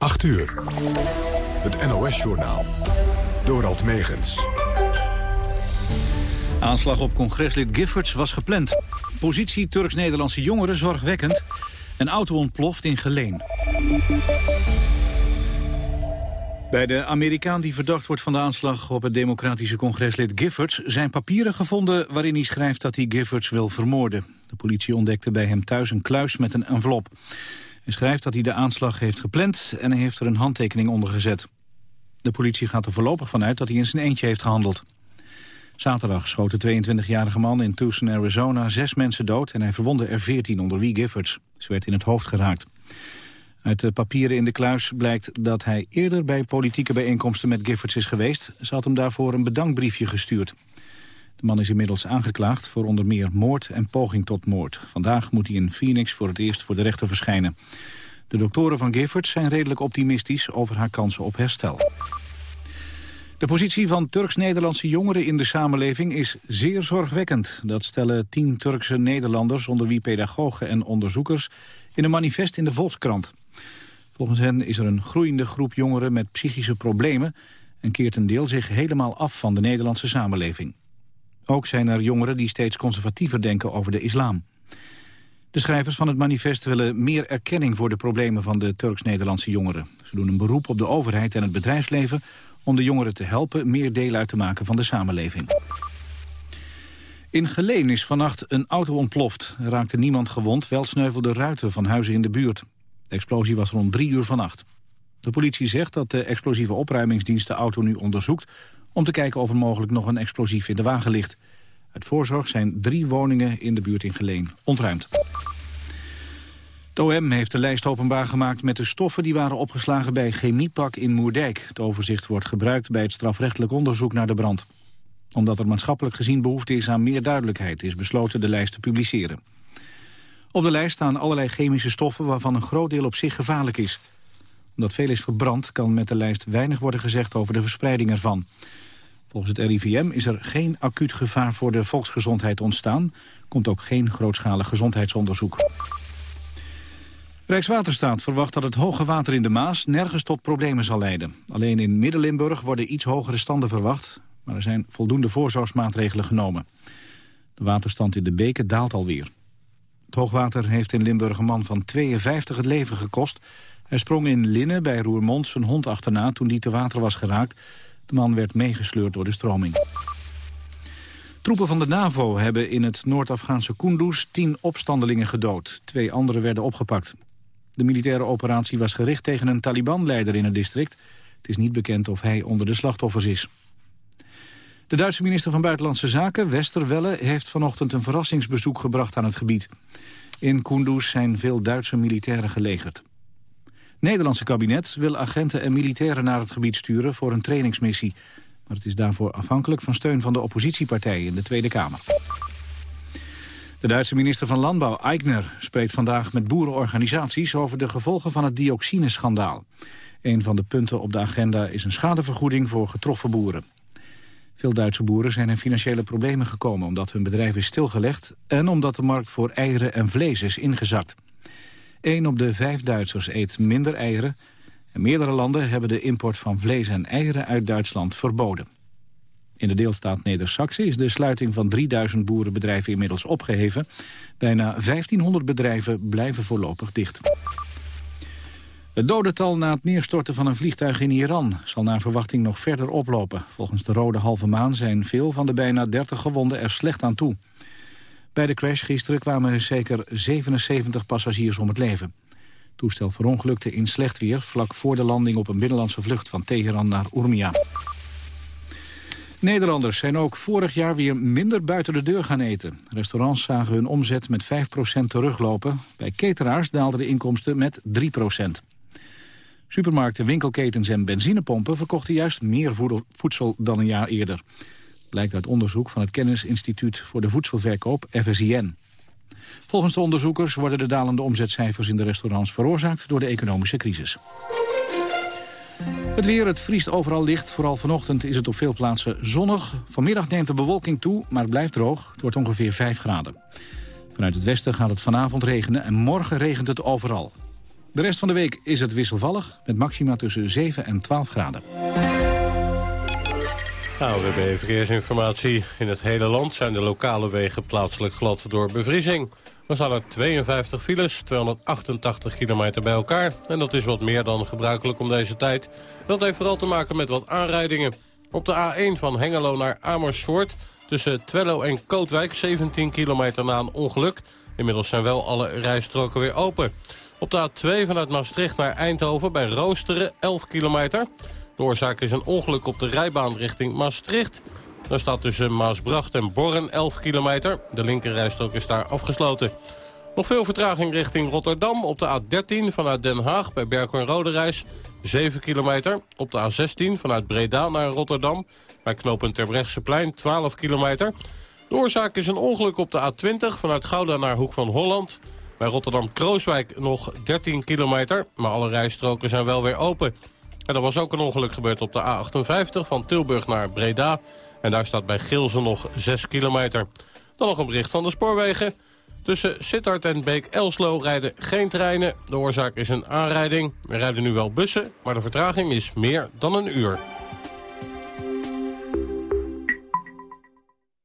8 uur. Het NOS-journaal. Dorald Megens. Aanslag op congreslid Giffords was gepland. Positie Turks-Nederlandse jongeren zorgwekkend. Een auto ontploft in Geleen. Bij de Amerikaan die verdacht wordt van de aanslag op het democratische congreslid Giffords... zijn papieren gevonden waarin hij schrijft dat hij Giffords wil vermoorden. De politie ontdekte bij hem thuis een kluis met een envelop. Hij schrijft dat hij de aanslag heeft gepland en hij heeft er een handtekening onder gezet. De politie gaat er voorlopig vanuit dat hij in zijn eentje heeft gehandeld. Zaterdag schoot de 22-jarige man in Tucson, Arizona zes mensen dood... en hij verwondde er 14, onder wie Giffords. Ze werd in het hoofd geraakt. Uit de papieren in de kluis blijkt dat hij eerder bij politieke bijeenkomsten met Giffords is geweest. Ze had hem daarvoor een bedankbriefje gestuurd. De man is inmiddels aangeklaagd voor onder meer moord en poging tot moord. Vandaag moet hij in Phoenix voor het eerst voor de rechter verschijnen. De doktoren van Giffords zijn redelijk optimistisch over haar kansen op herstel. De positie van Turks-Nederlandse jongeren in de samenleving is zeer zorgwekkend. Dat stellen tien Turkse Nederlanders, onder wie pedagogen en onderzoekers, in een manifest in de Volkskrant. Volgens hen is er een groeiende groep jongeren met psychische problemen en keert een deel zich helemaal af van de Nederlandse samenleving. Ook zijn er jongeren die steeds conservatiever denken over de islam. De schrijvers van het manifest willen meer erkenning voor de problemen van de Turks-Nederlandse jongeren. Ze doen een beroep op de overheid en het bedrijfsleven om de jongeren te helpen meer deel uit te maken van de samenleving. In Geleen is vannacht een auto ontploft. Er raakte niemand gewond, wel sneuvelden ruiten van huizen in de buurt. De explosie was rond drie uur vannacht. De politie zegt dat de explosieve opruimingsdienst de auto nu onderzoekt... om te kijken of er mogelijk nog een explosief in de wagen ligt. Uit voorzorg zijn drie woningen in de buurt in Geleen ontruimd. De OM heeft de lijst openbaar gemaakt met de stoffen die waren opgeslagen bij Chemiepak in Moerdijk. Het overzicht wordt gebruikt bij het strafrechtelijk onderzoek naar de brand. Omdat er maatschappelijk gezien behoefte is aan meer duidelijkheid is besloten de lijst te publiceren. Op de lijst staan allerlei chemische stoffen waarvan een groot deel op zich gevaarlijk is. Omdat veel is verbrand kan met de lijst weinig worden gezegd over de verspreiding ervan. Volgens het RIVM is er geen acuut gevaar voor de volksgezondheid ontstaan. Komt ook geen grootschalig gezondheidsonderzoek. Rijkswaterstaat verwacht dat het hoge water in de Maas nergens tot problemen zal leiden. Alleen in Midden-Limburg worden iets hogere standen verwacht, maar er zijn voldoende voorzorgsmaatregelen genomen. De waterstand in de beken daalt alweer. Het hoogwater heeft in Limburg een man van 52 het leven gekost. Hij sprong in Linnen bij Roermond zijn hond achterna toen die te water was geraakt. De man werd meegesleurd door de stroming. Troepen van de NAVO hebben in het Noord-Afghaanse Kunduz tien opstandelingen gedood. Twee anderen werden opgepakt. De militaire operatie was gericht tegen een Taliban-leider in het district. Het is niet bekend of hij onder de slachtoffers is. De Duitse minister van Buitenlandse Zaken, Westerwelle... heeft vanochtend een verrassingsbezoek gebracht aan het gebied. In Kunduz zijn veel Duitse militairen gelegerd. Nederlandse kabinet wil agenten en militairen naar het gebied sturen... voor een trainingsmissie. Maar het is daarvoor afhankelijk van steun van de oppositiepartijen in de Tweede Kamer. De Duitse minister van Landbouw, Eigner, spreekt vandaag met boerenorganisaties over de gevolgen van het dioxineschandaal. Een van de punten op de agenda is een schadevergoeding voor getroffen boeren. Veel Duitse boeren zijn in financiële problemen gekomen omdat hun bedrijf is stilgelegd en omdat de markt voor eieren en vlees is ingezakt. Een op de vijf Duitsers eet minder eieren en meerdere landen hebben de import van vlees en eieren uit Duitsland verboden. In de deelstaat Neder-Saxe is de sluiting van 3000 boerenbedrijven inmiddels opgeheven. Bijna 1500 bedrijven blijven voorlopig dicht. Het dodental na het neerstorten van een vliegtuig in Iran zal naar verwachting nog verder oplopen. Volgens de Rode Halve Maan zijn veel van de bijna 30 gewonden er slecht aan toe. Bij de crash gisteren kwamen zeker 77 passagiers om het leven. Het toestel verongelukte in slecht weer vlak voor de landing op een binnenlandse vlucht van Teheran naar Urmia. Nederlanders zijn ook vorig jaar weer minder buiten de deur gaan eten. Restaurants zagen hun omzet met 5% teruglopen. Bij cateraars daalden de inkomsten met 3%. Supermarkten, winkelketens en benzinepompen verkochten juist meer voedsel dan een jaar eerder. Blijkt uit onderzoek van het Kennisinstituut voor de Voedselverkoop, FSIN. Volgens de onderzoekers worden de dalende omzetcijfers in de restaurants veroorzaakt door de economische crisis. Het weer, het vriest overal licht. Vooral vanochtend is het op veel plaatsen zonnig. Vanmiddag neemt de bewolking toe, maar het blijft droog. Het wordt ongeveer 5 graden. Vanuit het westen gaat het vanavond regenen en morgen regent het overal. De rest van de week is het wisselvallig, met maxima tussen 7 en 12 graden. Hebben verkeersinformatie. In het hele land zijn de lokale wegen plaatselijk glad door bevriezing. Er staan er 52 files, 288 kilometer bij elkaar. En dat is wat meer dan gebruikelijk om deze tijd. Dat heeft vooral te maken met wat aanrijdingen. Op de A1 van Hengelo naar Amersfoort... tussen Twello en Kootwijk, 17 kilometer na een ongeluk. Inmiddels zijn wel alle rijstroken weer open. Op de A2 vanuit Maastricht naar Eindhoven bij Roosteren, 11 kilometer. De oorzaak is een ongeluk op de rijbaan richting Maastricht. Daar staat tussen Maasbracht en Borren 11 kilometer. De linkerrijstrook is daar afgesloten. Nog veel vertraging richting Rotterdam op de A13 vanuit Den Haag bij Berkel en Roderijs. 7 kilometer. Op de A16 vanuit Breda naar Rotterdam bij knooppunt Terbrechtseplein 12 kilometer. De oorzaak is een ongeluk op de A20 vanuit Gouda naar Hoek van Holland. Bij Rotterdam-Krooswijk nog 13 kilometer, maar alle rijstroken zijn wel weer open. En er was ook een ongeluk gebeurd op de A58 van Tilburg naar Breda. En daar staat bij Gilze nog 6 kilometer. Dan nog een bericht van de spoorwegen. Tussen Sittard en Beek-Elslo rijden geen treinen. De oorzaak is een aanrijding. Er rijden nu wel bussen, maar de vertraging is meer dan een uur.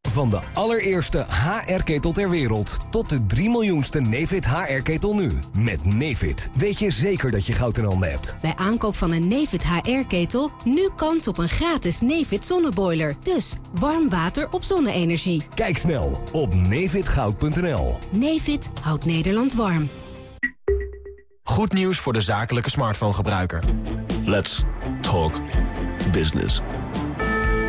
Van de allereerste HR-ketel ter wereld tot de 3 miljoenste Nefit HR-ketel nu. Met Nefit weet je zeker dat je goud in handen hebt. Bij aankoop van een Nefit HR-ketel nu kans op een gratis Nefit zonneboiler. Dus warm water op zonne-energie. Kijk snel op nefitgoud.nl. Nefit houdt Nederland warm. Goed nieuws voor de zakelijke smartphone-gebruiker. Let's talk business.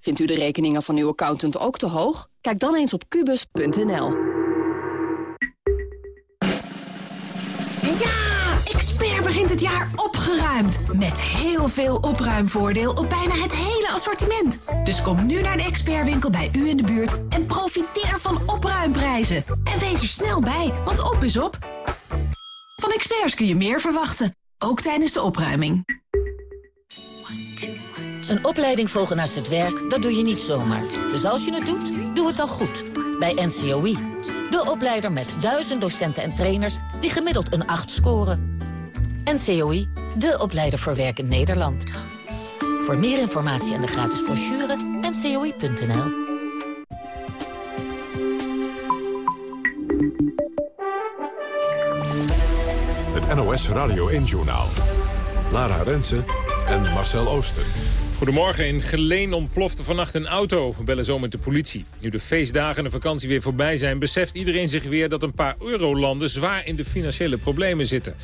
Vindt u de rekeningen van uw accountant ook te hoog? Kijk dan eens op kubus.nl. Ja! Expert begint het jaar opgeruimd. Met heel veel opruimvoordeel op bijna het hele assortiment. Dus kom nu naar de expertwinkel bij u in de buurt en profiteer van opruimprijzen. En wees er snel bij, want op is op. Van experts kun je meer verwachten, ook tijdens de opruiming. Een opleiding volgen naast het werk, dat doe je niet zomaar. Dus als je het doet, doe het dan goed. Bij NCOI. De opleider met duizend docenten en trainers die gemiddeld een 8 scoren. NCOI, de opleider voor werk in Nederland. Voor meer informatie en de gratis brochure, ncoi.nl. Het NOS Radio 1-journaal. Lara Rensen en Marcel Ooster. Goedemorgen. In Geleen ontplofte vannacht een auto. We bellen zo met de politie. Nu de feestdagen en de vakantie weer voorbij zijn... beseft iedereen zich weer dat een paar eurolanden zwaar in de financiële problemen zitten.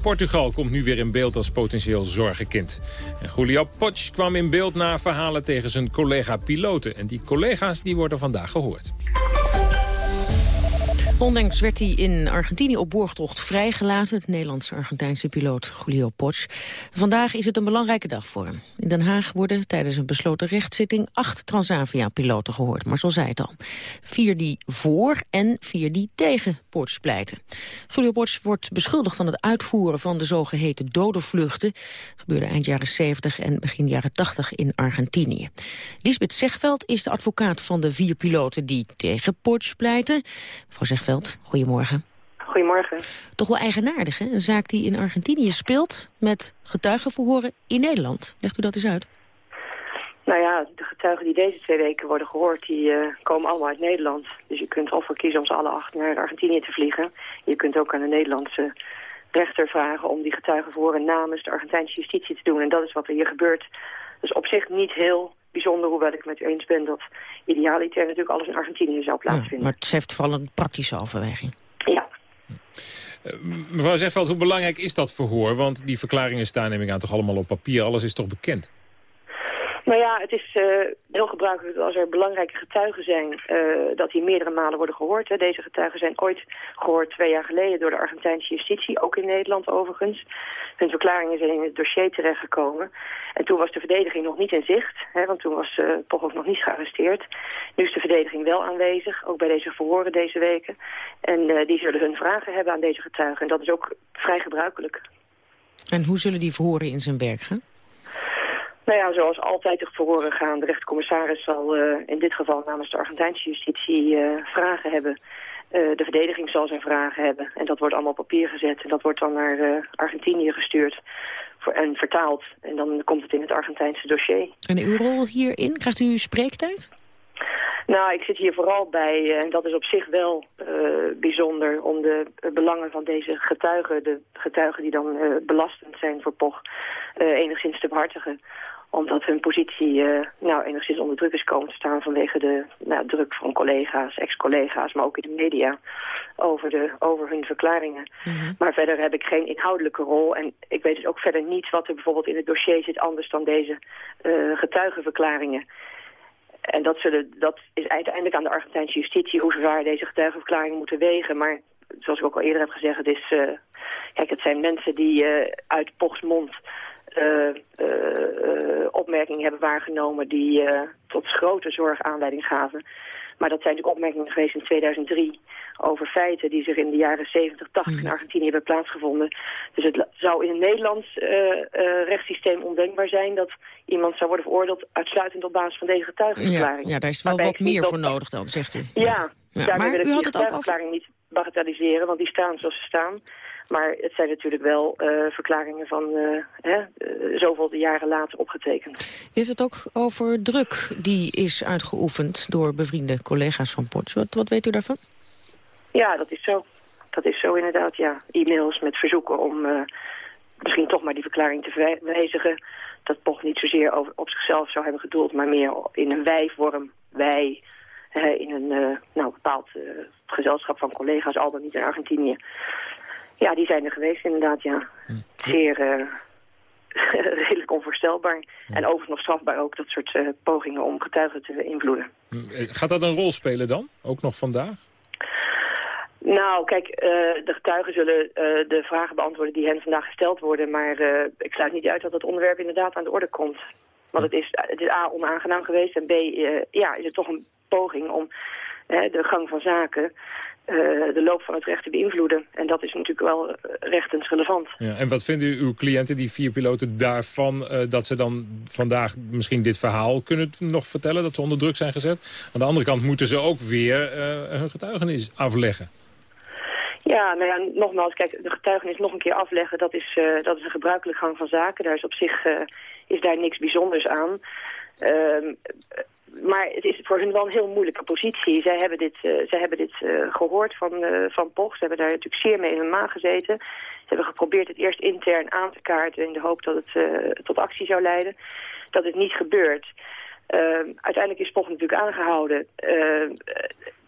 Portugal komt nu weer in beeld als potentieel zorgenkind. En Julio Potsch kwam in beeld na verhalen tegen zijn collega-piloten. En die collega's die worden vandaag gehoord. Ondanks werd hij in Argentinië op borgtocht vrijgelaten. Het Nederlands-Argentijnse piloot Julio Potsch. Vandaag is het een belangrijke dag voor hem. In Den Haag worden tijdens een besloten rechtszitting acht Transavia-piloten gehoord. Maar zo zei het al. Vier die voor en vier die tegen Potsch pleiten. Julio Potsch wordt beschuldigd van het uitvoeren van de zogeheten dode vluchten. gebeurde eind jaren 70 en begin jaren 80 in Argentinië. Lisbeth Zegveld is de advocaat van de vier piloten die tegen Potsch pleiten. Mevrouw Goedemorgen. Goedemorgen. Toch wel eigenaardig, hè? Een zaak die in Argentinië speelt met getuigenverhoren in Nederland. Legt u dat eens uit. Nou ja, de getuigen die deze twee weken worden gehoord, die uh, komen allemaal uit Nederland. Dus je kunt of kiezen om ze alle acht naar Argentinië te vliegen. Je kunt ook aan de Nederlandse rechter vragen om die getuigenverhoren namens de Argentijnse justitie te doen. En dat is wat er hier gebeurt. Dus op zich niet heel bijzonder, hoewel ik met u eens ben dat idealiter natuurlijk alles in Argentinië zou plaatsvinden. Ja, maar het heeft vooral een praktische overweging. Ja. Uh, mevrouw Zegveld, hoe belangrijk is dat verhoor? Want die verklaringen staan neem ik aan toch allemaal op papier. Alles is toch bekend? Nou ja, het is uh, heel gebruikelijk als er belangrijke getuigen zijn... Uh, dat die meerdere malen worden gehoord. Deze getuigen zijn ooit gehoord twee jaar geleden... door de Argentijnse justitie, ook in Nederland overigens. Hun verklaringen zijn in het dossier terechtgekomen. En toen was de verdediging nog niet in zicht. Hè, want toen was uh, Poch ook nog niet gearresteerd. Nu is de verdediging wel aanwezig, ook bij deze verhoren deze weken. En die zullen hun vragen hebben aan deze getuigen. En dat is ook vrij gebruikelijk. En hoe zullen die verhoren in zijn werk gaan? Nou ja, zoals altijd de verhoren gaan. De rechtercommissaris zal uh, in dit geval namens de Argentijnse justitie uh, vragen hebben. Uh, de verdediging zal zijn vragen hebben. En dat wordt allemaal op papier gezet. En dat wordt dan naar Argentinië gestuurd voor, en vertaald. En dan komt het in het Argentijnse dossier. En uw rol hierin? Krijgt u spreektijd? Nou, ik zit hier vooral bij, en dat is op zich wel uh, bijzonder... om de belangen van deze getuigen, de getuigen die dan uh, belastend zijn voor POG... Uh, enigszins te behartigen omdat hun positie uh, nou, enigszins onder druk is komen te staan vanwege de nou, druk van collega's, ex-collega's, maar ook in de media over, de, over hun verklaringen. Mm -hmm. Maar verder heb ik geen inhoudelijke rol en ik weet dus ook verder niet wat er bijvoorbeeld in het dossier zit anders dan deze uh, getuigenverklaringen. En dat, zullen, dat is uiteindelijk aan de Argentijnse justitie hoe zwaar deze getuigenverklaringen moeten wegen. Maar zoals ik ook al eerder heb gezegd, het, is, uh, kijk, het zijn mensen die uh, uit Pochs mond uh, opmerkingen hebben waargenomen die tot grote zorg aanleiding gaven. Maar dat zijn natuurlijk opmerkingen geweest in 2003 over feiten die zich in de jaren 70, 80 in Argentinië hebben plaatsgevonden. Dus het zou in een Nederlands uh, uh, rechtssysteem ondenkbaar zijn dat iemand zou worden veroordeeld uitsluitend op basis van deze getuigenverklaring. Ja, ja daar is wel wat meer voor nodig dan, zegt u. Ja, ja. daarmee wil ik die getuigenverklaring over... niet bagatelliseren, want die staan zoals ze staan. Maar het zijn natuurlijk wel uh, verklaringen van uh, hè, uh, zoveel jaren later opgetekend. U heeft het ook over druk die is uitgeoefend door bevriende collega's van Potts. Wat, wat weet u daarvan? Ja, dat is zo. Dat is zo inderdaad, ja. E-mails met verzoeken om misschien toch maar die verklaring te wijzigen. Dat Poch niet zozeer over, op zichzelf zou hebben gedoeld, maar meer in een wij-vorm. Wij, in een uh, nou, bepaald gezelschap van collega's, al dan niet in Argentinië. Ja, die zijn er geweest inderdaad, ja. Zeer redelijk onvoorstelbaar. En overigens nog strafbaar ook, dat soort pogingen om getuigen te beïnvloeden. Gaat dat een rol spelen dan, ook nog vandaag? Nou, kijk, uh, de getuigen zullen uh, de vragen beantwoorden die hen vandaag gesteld worden. Maar uh, ik sluit niet uit dat het onderwerp inderdaad aan de orde komt. Want het is, het is A, onaangenaam geweest. En B, ja, is het toch een poging om de gang van zaken... de loop van het recht te beïnvloeden. En dat is natuurlijk wel rechtens relevant. Ja, en wat vinden uw cliënten, die vier piloten, daarvan... dat ze dan vandaag misschien dit verhaal kunnen nog vertellen... dat ze onder druk zijn gezet? Aan de andere kant moeten ze ook weer hun getuigenis afleggen. Ja, nou ja, nogmaals, kijk, de getuigenis nog een keer afleggen, dat is, uh, dat is een gebruikelijk gang van zaken. Daar is op zich uh, is daar niks bijzonders aan. Uh, maar het is voor hun wel een heel moeilijke positie. Zij hebben dit, uh, zij hebben dit gehoord van, van Poch. Ze hebben daar natuurlijk zeer mee in hun maag gezeten. Ze hebben geprobeerd het eerst intern aan te kaarten in de hoop dat het tot actie zou leiden. Dat is niet gebeurd. Ehm, uiteindelijk is Poch natuurlijk aangehouden ehm,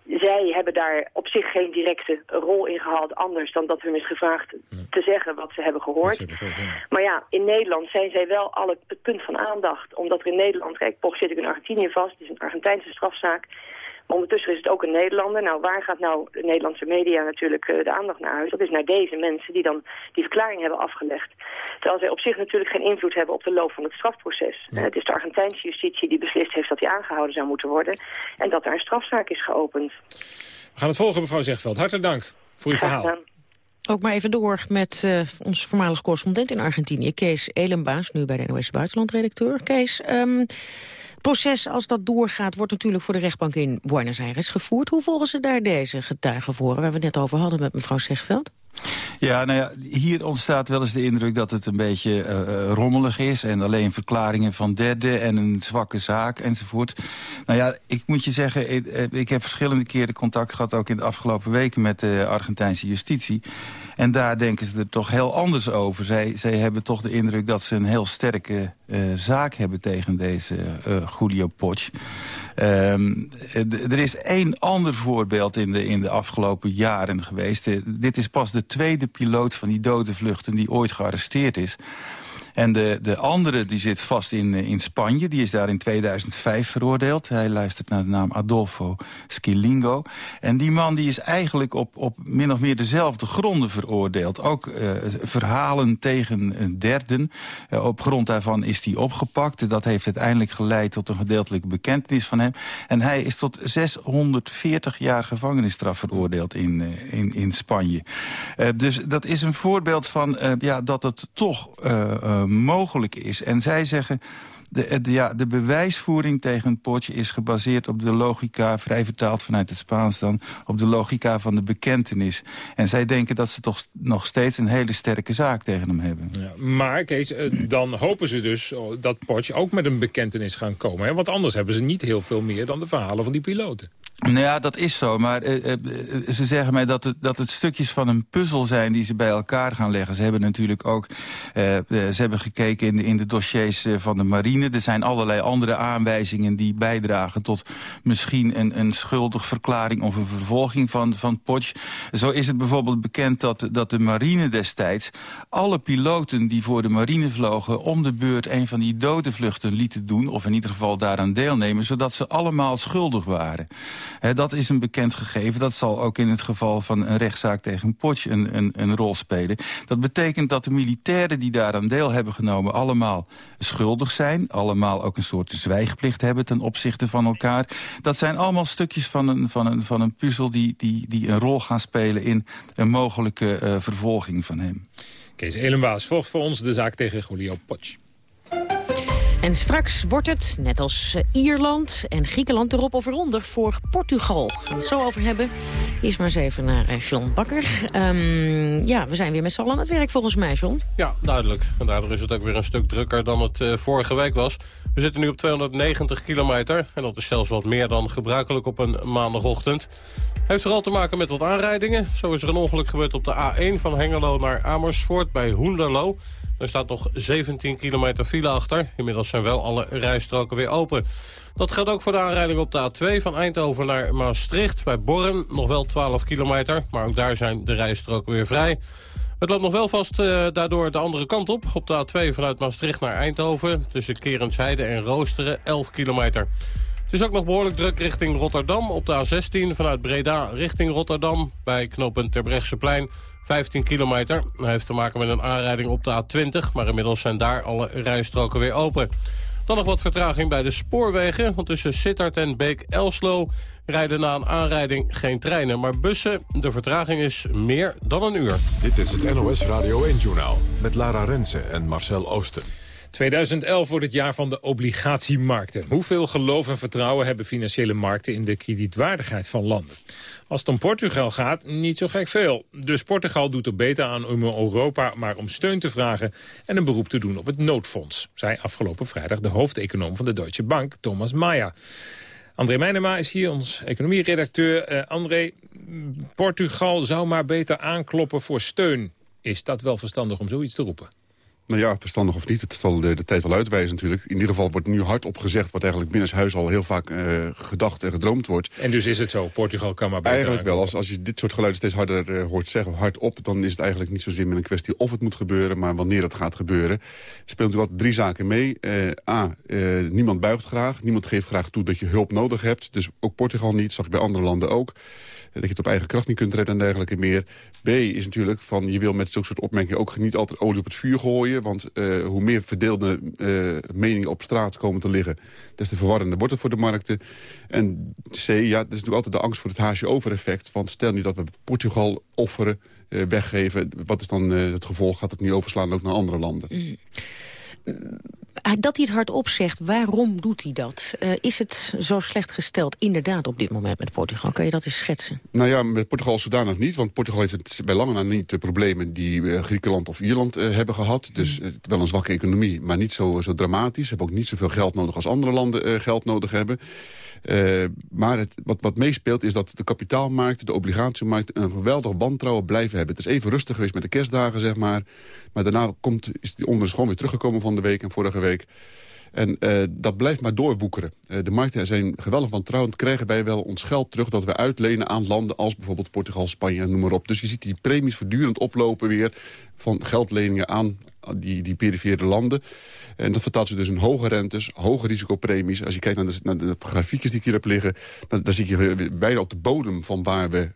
zij hebben daar op zich geen directe rol in gehad... anders dan dat hun is gevraagd te zeggen wat ze hebben gehoord. Maar ja, in Nederland zijn zij wel al het, punt van aandacht. Omdat er in Nederland, kijk, Poch zit ik in Argentinië vast... het is een Argentijnse strafzaak... Ondertussen is het ook een Nederlander. Nou, waar gaat nou de Nederlandse media natuurlijk uh, de aandacht naar uit? Dat is naar deze mensen die dan die verklaring hebben afgelegd. Terwijl zij op zich natuurlijk geen invloed hebben op de loop van het strafproces. Ja. Uh, het is de Argentijnse justitie die beslist heeft dat hij aangehouden zou moeten worden. En dat daar een strafzaak is geopend. We gaan het volgen, mevrouw Zegveld. Hartelijk dank voor uw verhaal. Ook maar even door met uh, onze voormalige correspondent in Argentinië, Kees Elenbaas, nu bij de NOS Buitenlandredacteur. Kees, um, proces, als dat doorgaat, wordt natuurlijk voor de rechtbank in Buenos Aires gevoerd. Hoe volgen ze daar deze getuigen voor, waar we het net over hadden met mevrouw Zegveld? Ja, nou ja, hier ontstaat wel eens de indruk dat het een beetje uh, rommelig is... en alleen verklaringen van derden en een zwakke zaak enzovoort. Nou ja, ik moet je zeggen, ik, ik heb verschillende keren contact gehad... ook in de afgelopen weken met de Argentijnse justitie... En daar denken ze er toch heel anders over. Zij, zij hebben toch de indruk dat ze een heel sterke zaak hebben tegen deze uh, Julio Potsch. Um, er is één ander voorbeeld in de, in de afgelopen jaren geweest. dit is pas de tweede piloot van die dode vluchten die ooit gearresteerd is. En de, de andere die zit vast in, in Spanje. Die is daar in 2005 veroordeeld. Hij luistert naar de naam Adolfo Scilingo. En die man die is eigenlijk op, op min of meer dezelfde gronden veroordeeld. Ook uh, verhalen tegen derden. Uh, op grond daarvan is hij opgepakt. Dat heeft uiteindelijk geleid tot een gedeeltelijke bekentenis van hem. En hij is tot 640 jaar gevangenisstraf veroordeeld in, in, in Spanje. dus dat is een voorbeeld van ja, dat het toch mogelijk is. En zij zeggen de, ja, de bewijsvoering tegen potje is gebaseerd op de logica... vrij vertaald vanuit het Spaans dan... op de logica van de bekentenis. En zij denken dat ze toch nog steeds een hele sterke zaak tegen hem hebben. Ja, maar Kees, eh, dan hopen ze dus dat potje ook met een bekentenis gaan komen. Hè? Want anders hebben ze niet heel veel meer dan de verhalen van die piloten. Nou ja, dat is zo. Maar uh, uh, ze zeggen mij dat het, dat het stukjes van een puzzel zijn die ze bij elkaar gaan leggen. Ze hebben natuurlijk ook ze hebben gekeken in de, in de dossiers van de marine. Er zijn allerlei andere aanwijzingen die bijdragen tot misschien een, een schuldig verklaring of een vervolging van, van Potsch. Zo is het bijvoorbeeld bekend dat, dat de marine destijds alle piloten die voor de marine vlogen om de beurt een van die dodenvluchten lieten doen. Of in ieder geval daaraan deelnemen, zodat ze allemaal schuldig waren dat is een bekend gegeven. Dat zal ook in het geval van een rechtszaak tegen Potsch een, een, een rol spelen. Dat betekent dat de militairen die daaraan deel hebben genomen... allemaal schuldig zijn. Allemaal ook een soort zwijgplicht hebben ten opzichte van elkaar. Dat zijn allemaal stukjes van een, van een, van een puzzel... Die, die, die een rol gaan spelen in een mogelijke uh, vervolging van hem. Kees Elenbaas volgt voor ons de zaak tegen Julio Potsch. En straks wordt het, net als eh, Ierland en Griekenland, erop of eronder voor Portugal. Gaan we het zo over hebben. Eerst maar eens even naar eh, John Bakker. Um, ja, we zijn weer met z'n allen aan het werk volgens mij, John. Ja, duidelijk. En daardoor is het ook weer een stuk drukker dan het uh, vorige week was. We zitten nu op 290 kilometer. En dat is zelfs wat meer dan gebruikelijk op een maandagochtend. Heeft vooral te maken met wat aanrijdingen. Zo is er een ongeluk gebeurd op de A1 van Hengelo naar Amersfoort bij Hoenderlo. Er staat nog 17 kilometer file achter. Inmiddels zijn wel alle rijstroken weer open. Dat geldt ook voor de aanrijding op de A2 van Eindhoven naar Maastricht. Bij Borren nog wel 12 kilometer, maar ook daar zijn de rijstroken weer vrij. Het loopt nog wel vast uh, daardoor de andere kant op. Op de A2 vanuit Maastricht naar Eindhoven. Tussen Kerensheide en Roosteren 11 kilometer. Het is ook nog behoorlijk druk richting Rotterdam. Op de A16 vanuit Breda richting Rotterdam. Bij knooppunt Terbrechtseplein 15 kilometer. Dat heeft te maken met een aanrijding op de A20. Maar inmiddels zijn daar alle rijstroken weer open. Dan nog wat vertraging bij de spoorwegen. Want tussen Sittard en Beek-Elslo rijden na een aanrijding geen treinen, maar bussen. De vertraging is meer dan een uur. Dit is het NOS Radio 1-journaal met Lara Rensen en Marcel Oosten. 2011 wordt het jaar van de obligatiemarkten. Hoeveel geloof en vertrouwen hebben financiële markten in de kredietwaardigheid van landen? Als het om Portugal gaat, niet zo gek veel. Dus Portugal doet er beter aan om Europa maar om steun te vragen... en een beroep te doen op het noodfonds. Zei afgelopen vrijdag de hoofdeconoom van de Deutsche Bank, Thomas Maya. André Meijnema is hier, ons economieredacteur. Uh, André, Portugal zou maar beter aankloppen voor steun. Is dat wel verstandig om zoiets te roepen? Nou ja, verstandig of niet, het zal de, de, tijd wel uitwijzen natuurlijk. In ieder geval wordt nu hardop gezegd... wat eigenlijk binnen huis al heel vaak uh, gedacht en gedroomd wordt. En dus is het zo, Portugal kan maar beter Eigenlijk wel, als, als je dit soort geluiden steeds harder uh, hoort zeggen, hardop... dan is het eigenlijk niet zozeer met een kwestie of het moet gebeuren... maar wanneer het gaat gebeuren. Het speelt natuurlijk altijd drie zaken mee. Uh, A, niemand buigt graag, niemand geeft graag toe dat je hulp nodig hebt. Dus ook Portugal niet, zag ik bij andere landen ook dat je het op eigen kracht niet kunt redden en dergelijke meer. B is natuurlijk van, je wil met zo'n soort opmerkingen ook niet altijd olie op het vuur gooien. Want uh, hoe meer verdeelde uh, meningen op straat komen te liggen, des te verwarrender wordt het voor de markten. En C, ja, dat is natuurlijk altijd de angst voor het haasje over effect. Want stel nu dat we Portugal offeren, uh, weggeven, wat is dan het gevolg? Gaat het niet overslaan ook naar andere landen? Mm. Dat hij het hardop zegt, waarom doet hij dat? Uh, is het zo slecht gesteld inderdaad op dit moment met Portugal? Kan je dat eens schetsen? Nou ja, met Portugal zodanig niet. Want Portugal heeft het bij lange na niet de problemen die uh, Griekenland of Ierland uh, hebben gehad. Dus mm. wel een zwakke economie, maar niet zo, zo dramatisch. Ze hebben ook niet zoveel geld nodig als andere landen geld nodig hebben. Maar het, wat, wat meespeelt is dat de kapitaalmarkt, de obligatiemarkt... een geweldig wantrouwen blijven hebben. Het is even rustig geweest met de kerstdagen, zeg maar. Maar daarna komt, is die onder gewoon weer teruggekomen van de week en vorige week. En uh, dat blijft maar doorwoekeren. Uh, de markten zijn geweldig wantrouwend. Krijgen wij wel ons geld terug dat we uitlenen aan landen... als bijvoorbeeld Portugal, Spanje noem maar op. Dus je ziet die premies voortdurend oplopen weer... van geldleningen aan die, die perifere landen. En dat vertaalt zich dus in hoge rentes, hoge risicopremies. Als je kijkt naar de, naar de grafiekjes die ik hier heb liggen... dan, dan zie je bijna op de bodem van waar we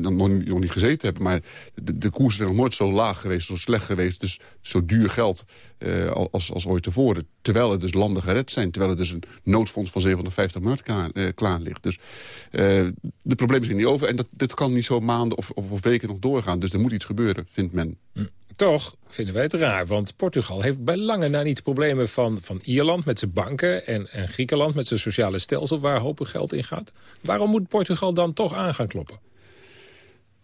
nog, nog niet gezeten hebben. Maar de, de koersen zijn nog nooit zo laag geweest, zo slecht geweest. Dus zo duur geld uh, als, als ooit tevoren. Terwijl er dus landen gered zijn. Terwijl er dus een noodfonds van 750 miljard klaar, uh, klaar ligt. Dus uh, de problemen zijn niet over. En dat, dit kan niet zo maanden of, of, of, weken nog doorgaan. Dus er moet iets gebeuren, vindt men. Hm. Toch vinden wij het raar, want Portugal heeft bij lange na niet problemen van, van Ierland met zijn banken en, en Griekenland met zijn sociale stelsel waar hopen geld in gaat. Waarom moet Portugal dan toch aan gaan kloppen?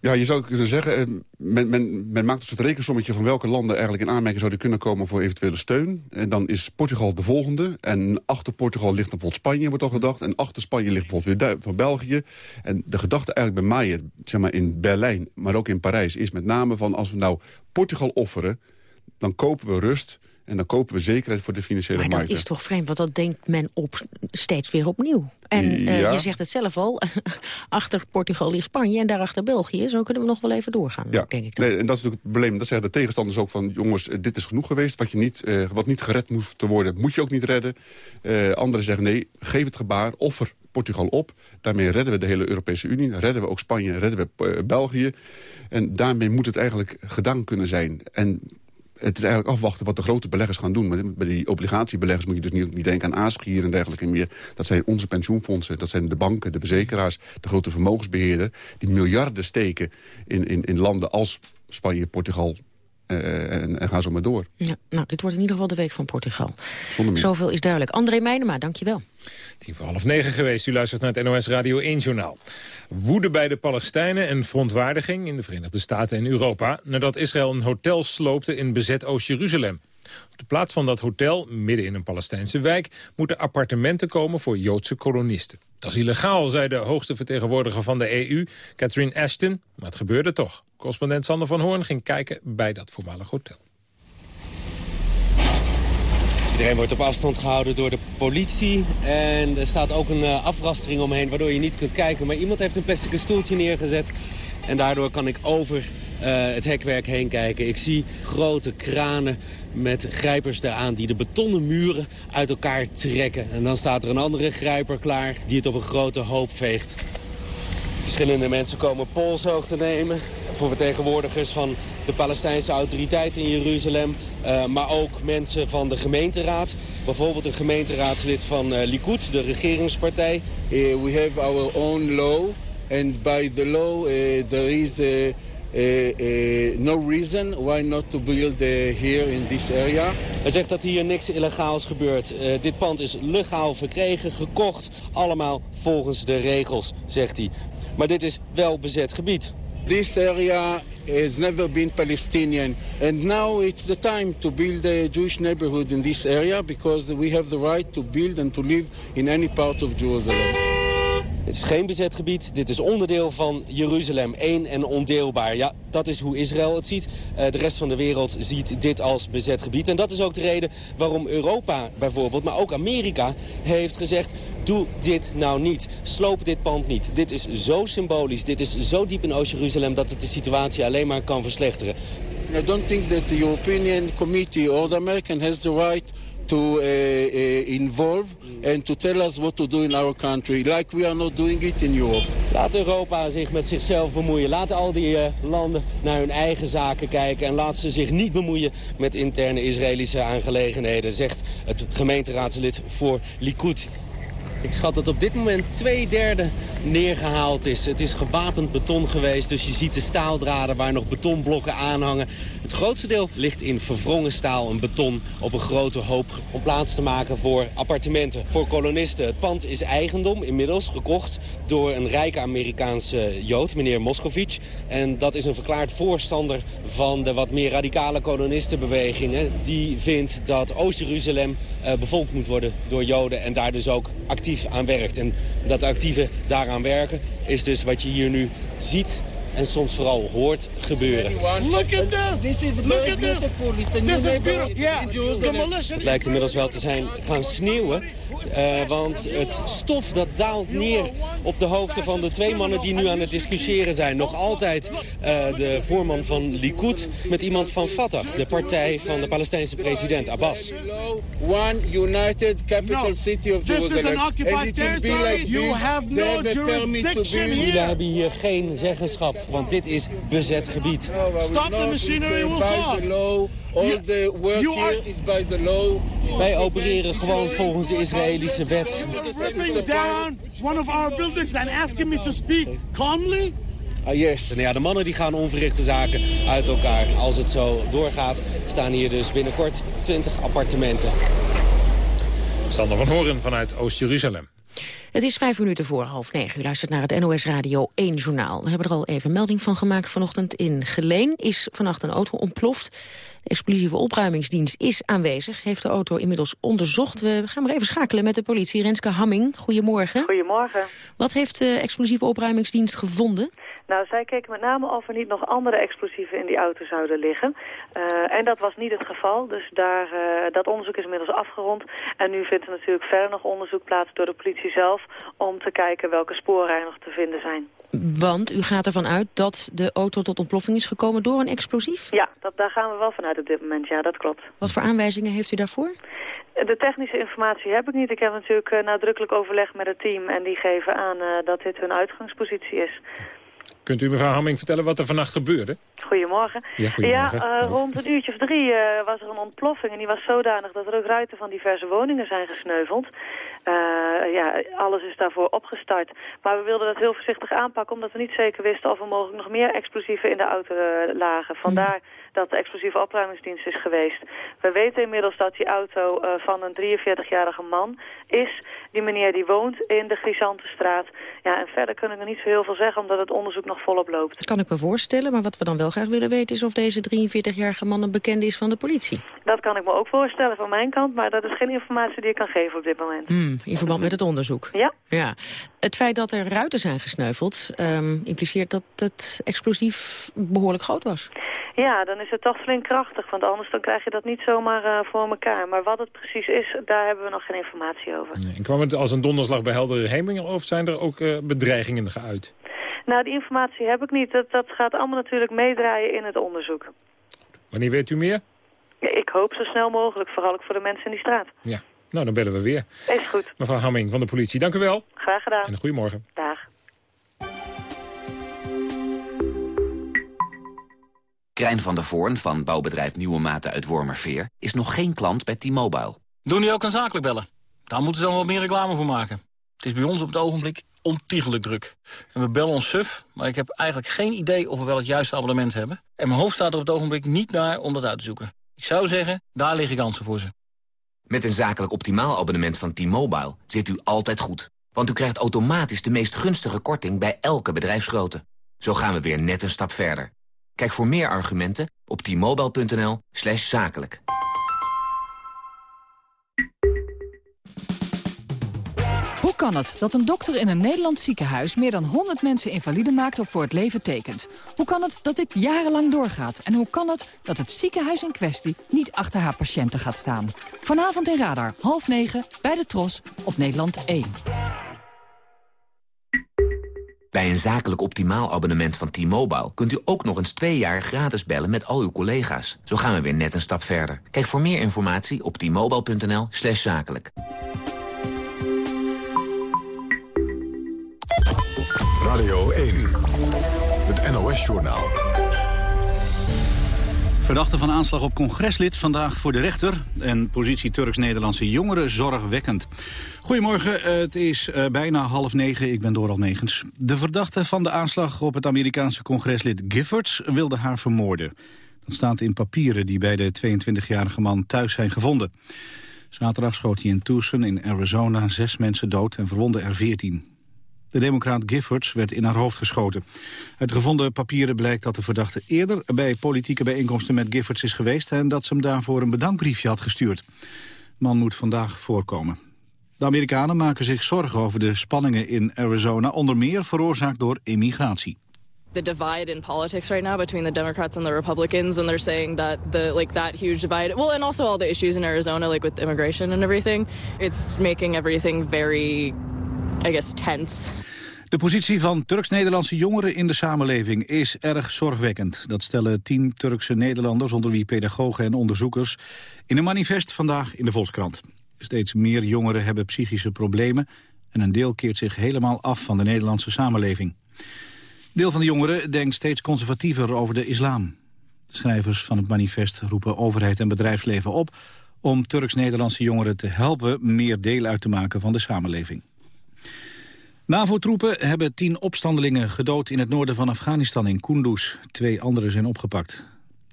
Ja, je zou kunnen zeggen, eh, men, men, men maakt een soort rekensommetje... van welke landen eigenlijk in aanmerking zouden kunnen komen voor eventuele steun. En dan is Portugal de volgende. En achter Portugal ligt dan bijvoorbeeld Spanje, wordt al gedacht. En achter Spanje ligt bijvoorbeeld weer van België. En de gedachte eigenlijk bij mij, zeg maar in Berlijn, maar ook in Parijs... is met name van als we nou Portugal offeren, dan kopen we rust... En dan kopen we zekerheid voor de financiële markten. Maar dat is toch vreemd, want dat denkt men op steeds weer opnieuw. En uh, ja. je zegt het zelf al, achter Portugal ligt Spanje en daarachter België. Zo kunnen we nog wel even doorgaan, ja. denk ik dan. Nee, en dat is natuurlijk het probleem. Dat zeggen de tegenstanders ook van, jongens, dit is genoeg geweest. Wat, je niet, uh, wat niet gered moet te worden, moet je ook niet redden. Uh, anderen zeggen, nee, geef het gebaar, offer Portugal op. Daarmee redden we de hele Europese Unie, redden we ook Spanje, redden we België. En daarmee moet het eigenlijk gedaan kunnen zijn. En het is eigenlijk afwachten wat de grote beleggers gaan doen. Maar bij die obligatiebeleggers moet je dus niet, niet denken aan aanschieren en dergelijke meer. Dat zijn onze pensioenfondsen, dat zijn de banken, de verzekeraars, de grote vermogensbeheerder... die miljarden steken in, in, in landen als Spanje, Portugal, uh, en, en ga zo maar door. Ja, nou, dit wordt in ieder geval de week van Portugal. Zoveel is duidelijk. André Meijnema, dankjewel. Tien voor half negen geweest. U luistert naar het NOS Radio 1 Journaal. Woede bij de Palestijnen en verontwaardiging in de Verenigde Staten en Europa... nadat Israël een hotel sloopte in bezet Oost-Jeruzalem. Op de plaats van dat hotel, midden in een Palestijnse wijk... moeten appartementen komen voor Joodse kolonisten. Dat is illegaal, zei de hoogste vertegenwoordiger van de EU, Catherine Ashton. Maar het gebeurde toch. Correspondent Sander van Hoorn ging kijken bij dat voormalig hotel. Iedereen wordt op afstand gehouden door de politie. En er staat ook een uh, afrastering omheen, waardoor je niet kunt kijken. Maar iemand heeft een plastic stoeltje neergezet. En daardoor kan ik over uh, het hekwerk heen kijken. Ik zie grote kranen met grijpers eraan die de betonnen muren uit elkaar trekken. En dan staat er een andere grijper klaar die het op een grote hoop veegt. Verschillende mensen komen polshoog te nemen voor vertegenwoordigers van de Palestijnse autoriteit in Jeruzalem. Uh, maar ook mensen van de gemeenteraad. Bijvoorbeeld een gemeenteraadslid van uh, Likud, de regeringspartij. Uh, we have our own law. And by the law there is a no reason why not to build here in this area. Hij zegt dat hier niks illegaals gebeurt. dit pand is legaal verkregen, gekocht. Allemaal volgens de regels, zegt hij. Maar dit is wel bezet gebied. This area has never been Palestinian. And now it's the time to build a Jewish neighborhood in this area because we have the right to build and to live in any part of Jerusalem. Het is geen bezet gebied, dit is onderdeel van Jeruzalem, één en ondeelbaar. Ja, dat is hoe Israël het ziet. Uh, de rest van de wereld ziet dit als bezet gebied. En dat is ook de reden waarom Europa bijvoorbeeld, maar ook Amerika, heeft gezegd... doe dit nou niet, sloop dit pand niet. Dit is zo symbolisch, dit is zo diep in Oost-Jeruzalem... dat het de situatie alleen maar kan verslechteren. I don't think that the European Committee or the American has the right to uh, uh, involve and to tell us what to do in our country, like we are not doing it in Europe. Laat Europa zich met zichzelf bemoeien. Laat al die uh, landen naar hun eigen zaken kijken en laat ze zich niet bemoeien met interne Israëlische aangelegenheden, zegt het gemeenteraadslid voor Likud. Ik schat dat op dit moment twee derde neergehaald is. Het is gewapend beton geweest, dus je ziet de staaldraden waar nog betonblokken aan hangen. Het grootste deel ligt in verwrongen staal en beton op een grote hoop om plaats te maken voor appartementen, voor kolonisten. Het pand is eigendom, inmiddels gekocht door een rijke Amerikaanse Jood, meneer Moscovic. En dat is een verklaard voorstander van de wat meer radicale kolonistenbewegingen. Die vindt dat Oost-Jeruzalem uh, bevolkt moet worden door Joden en daar dus ook actief aan werkt. En dat actieve daaraan werken is dus wat je hier nu ziet en soms vooral hoort gebeuren. Look at this! This is Look at this! This is beautiful. Yeah, demolition. Het lijkt inmiddels wel te zijn gaan sneeuwen. Uh, want het stof dat daalt neer op de hoofden van de twee mannen die nu aan het discussiëren zijn. Nog altijd uh, de voorman van Likud met iemand van Fatah, de partij van de Palestijnse president Abbas. One united capital city of Jerusalem. This is an occupied territory. Like you have no jurisdiction here. Jullie hebben hier geen zeggenschap, want dit is bezet gebied. Stop the machinery, we'll talk. All the work here is by the law. Wij opereren gewoon volgens de Israëlische wet. Ripping down one of our buildings and asking me to speak calmly? Ah, yes. En ja, de mannen die gaan onverrichte zaken uit elkaar. Als het zo doorgaat, staan hier dus binnenkort 20 appartementen. Sander van Horen vanuit Oost-Jeruzalem. Het is vijf minuten voor half negen. U luistert naar het NOS Radio 1 Journaal. We hebben er al even melding van gemaakt vanochtend. In Geleen is vannacht een auto ontploft. De explosieve opruimingsdienst is aanwezig. Heeft de auto inmiddels onderzocht. We gaan maar even schakelen met de politie. Renske Hamming, goedemorgen. Goedemorgen. Wat heeft de explosieve opruimingsdienst gevonden? Nou, zij keken met name of er niet nog andere explosieven in die auto zouden liggen. Uh, en dat was niet het geval, dus daar, uh, dat onderzoek is inmiddels afgerond. En nu vindt er natuurlijk verder nog onderzoek plaats door de politie zelf... om te kijken welke sporen er nog te vinden zijn. Want u gaat ervan uit dat de auto tot ontploffing is gekomen door een explosief? Ja, dat, daar gaan we wel vanuit op dit moment, ja, dat klopt. Wat voor aanwijzingen heeft u daarvoor? De technische informatie heb ik niet. Ik heb natuurlijk uh, nadrukkelijk overleg met het team... en die geven aan dat dit hun uitgangspositie is. Kunt u mevrouw Hamming vertellen wat er vannacht gebeurde? Goedemorgen. Ja, goedemorgen. ja uh, rond een uurtje of drie uh, was er een ontploffing en die was zodanig dat er ook ruiten van diverse woningen zijn gesneuveld. Uh, ja, alles is daarvoor opgestart. Maar we wilden dat heel voorzichtig aanpakken omdat we niet zeker wisten of er mogelijk nog meer explosieven in de auto lagen. Vandaar dat de explosieve opruimingsdienst is geweest. We weten inmiddels dat die auto van een 43-jarige man is. Die meneer die woont in de Grisantenstraat. Ja, en verder kunnen we niet zo heel veel zeggen omdat het onderzoek nog volop loopt. Dat kan ik me voorstellen, maar wat we dan wel graag willen weten is of deze 43-jarige man een bekende is van de politie. Dat kan ik me ook voorstellen van mijn kant, maar dat is geen informatie die ik kan geven op dit moment. Hmm, in verband met het onderzoek? Ja. ja. Het feit dat er ruiten zijn gesneuveld um, impliceert dat het explosief behoorlijk groot was. Ja, dan is het toch flink krachtig, want anders dan krijg je dat niet zomaar uh, voor elkaar. Maar wat het precies is, daar hebben we nog geen informatie over. Nee, en kwam het als een donderslag bij heldere hemel of zijn er ook uh, bedreigingen geuit? Nou, die informatie heb ik niet. Dat, dat gaat allemaal natuurlijk meedraaien in het onderzoek. Wanneer weet u meer? Ja, ik hoop zo snel mogelijk, vooral ook voor de mensen in die straat. Ja, nou dan bellen we weer. Is goed. Mevrouw Hamming van de politie, dank u wel. Graag gedaan. En een goedemorgen. Dag. Krijn van der Voorn van bouwbedrijf Nieuwe Maten uit Wormerveer... is nog geen klant bij T-Mobile. Doen die ook aan zakelijk bellen? Daar moeten ze dan wat meer reclame voor maken. Het is bij ons op het ogenblik ontiegelijk druk. En we bellen ons suf, maar ik heb eigenlijk geen idee of we wel het juiste abonnement hebben. En mijn hoofd staat er op het ogenblik niet naar om dat uit te zoeken. Ik zou zeggen, daar liggen kansen voor ze. Met een zakelijk optimaal abonnement van T-Mobile zit u altijd goed. Want u krijgt automatisch de meest gunstige korting bij elke bedrijfsgrootte. Zo gaan we weer net een stap verder. Kijk voor meer argumenten op t-mobile.nl zakelijk. Kan het dat een dokter in een Nederlands ziekenhuis... meer dan 100 mensen invalide maakt of voor het leven tekent? Hoe kan het dat dit jarenlang doorgaat? En hoe kan het dat het ziekenhuis in kwestie niet achter haar patiënten gaat staan? Vanavond in Radar, half negen, bij de Tros, op Nederland 1. Bij een zakelijk optimaal abonnement van T-Mobile... kunt u ook nog eens twee jaar gratis bellen met al uw collega's. Zo gaan we weer net een stap verder. Kijk voor meer informatie op t-mobile.nl zakelijk. Radio 1, het NOS-journaal. Verdachte van aanslag op congreslid vandaag voor de rechter... en positie Turks-Nederlandse jongeren zorgwekkend. Goedemorgen, eh, het is uh, bijna half negen, ik ben Doral Negens. De verdachte van de aanslag op het Amerikaanse congreslid Giffords wilde haar vermoorden. Dat staat in papieren die bij de 22-jarige man thuis zijn gevonden. Zaterdag schoot hij in Tucson in Arizona zes mensen dood en verwonde er veertien. De democraat Giffords werd in haar hoofd geschoten. Uit gevonden papieren blijkt dat de verdachte eerder bij politieke bijeenkomsten met Giffords is geweest... en dat ze hem daarvoor een bedankbriefje had gestuurd. De man moet vandaag voorkomen. De Amerikanen maken zich zorgen over de spanningen in Arizona... onder meer veroorzaakt door immigratie. the divide in politics right now between the Democrats and the Republicans, and they're saying that the like that huge divide. Well, and also all the issues in Arizona, like with immigration and everything, it's making everything very, I guess, tense. De positie van Turks-Nederlandse jongeren in de samenleving is erg zorgwekkend. Dat stellen tien Turkse Nederlanders, onder wie pedagogen en onderzoekers... in een manifest vandaag in de Volkskrant. Steeds meer jongeren hebben psychische problemen... en een deel keert zich helemaal af van de Nederlandse samenleving. Deel van de jongeren denkt steeds conservatiever over de islam. De schrijvers van het manifest roepen overheid en bedrijfsleven op... om Turks-Nederlandse jongeren te helpen meer deel uit te maken van de samenleving. NAVO-troepen hebben tien opstandelingen gedood in het noorden van Afghanistan in Kunduz. Twee anderen zijn opgepakt.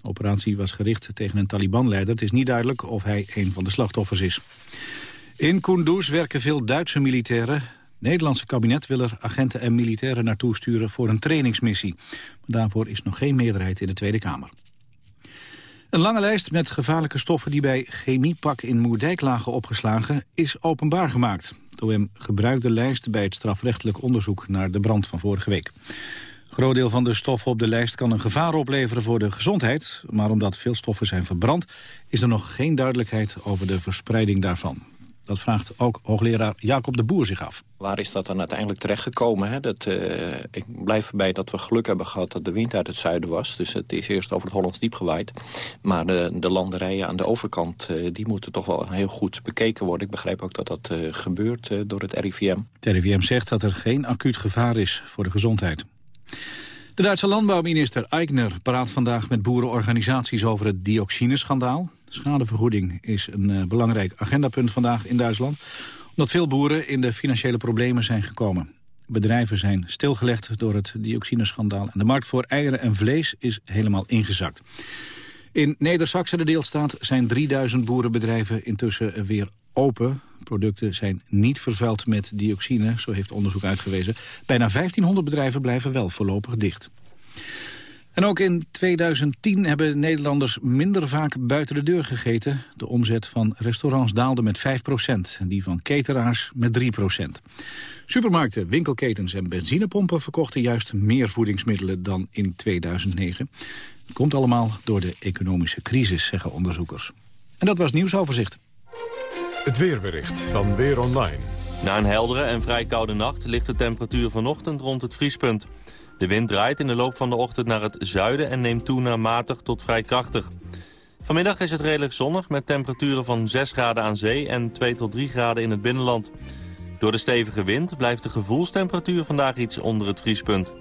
De operatie was gericht tegen een Taliban-leider. Het is niet duidelijk of hij een van de slachtoffers is. In Kunduz werken veel Duitse militairen. Het Nederlandse kabinet wil er agenten en militairen naartoe sturen voor een trainingsmissie. Maar daarvoor is nog geen meerderheid in de Tweede Kamer. Een lange lijst met gevaarlijke stoffen die bij chemiepak in Moerdijk lagen opgeslagen is openbaar gemaakt. Het OM gebruikte lijst bij het strafrechtelijk onderzoek naar de brand van vorige week. Een groot deel van de stoffen op de lijst kan een gevaar opleveren voor de gezondheid. Maar omdat veel stoffen zijn verbrand is er nog geen duidelijkheid over de verspreiding daarvan. Dat vraagt ook hoogleraar Jacob de Boer zich af. Waar is dat dan uiteindelijk terechtgekomen? Hè? Dat, uh, ik blijf erbij dat we geluk hebben gehad dat de wind uit het zuiden was. Dus het is eerst over het Hollands diep gewaaid. Maar de, de landerijen aan de overkant uh, die moeten toch wel heel goed bekeken worden. Ik begrijp ook dat dat uh, gebeurt door het RIVM. Het RIVM zegt dat er geen acuut gevaar is voor de gezondheid. De Duitse landbouwminister Eigner praat vandaag met boerenorganisaties over het dioxineschandaal. Schadevergoeding is een uh, belangrijk agendapunt vandaag in Duitsland. Omdat veel boeren in de financiële problemen zijn gekomen. Bedrijven zijn stilgelegd door het dioxineschandaal. En de markt voor eieren en vlees is helemaal ingezakt. In neder de deelstaat, zijn 3000 boerenbedrijven intussen weer open. Producten zijn niet vervuild met dioxine, zo heeft onderzoek uitgewezen. Bijna 1500 bedrijven blijven wel voorlopig dicht. En ook in 2010 hebben Nederlanders minder vaak buiten de deur gegeten. De omzet van restaurants daalde met 5% en die van cateraars met 3% Supermarkten, winkelketens en benzinepompen verkochten juist meer voedingsmiddelen dan in 2009. Het komt allemaal door de economische crisis, zeggen onderzoekers. En dat was nieuwsoverzicht. Het weerbericht van Weer Online. Na een heldere en vrij koude nacht ligt de temperatuur vanochtend rond het vriespunt. De wind draait in de loop van de ochtend naar het zuiden en neemt toe naar matig tot vrij krachtig. Vanmiddag is het redelijk zonnig met temperaturen van 6 graden aan zee en 2 tot 3 graden in het binnenland. Door de stevige wind blijft de gevoelstemperatuur vandaag iets onder het vriespunt.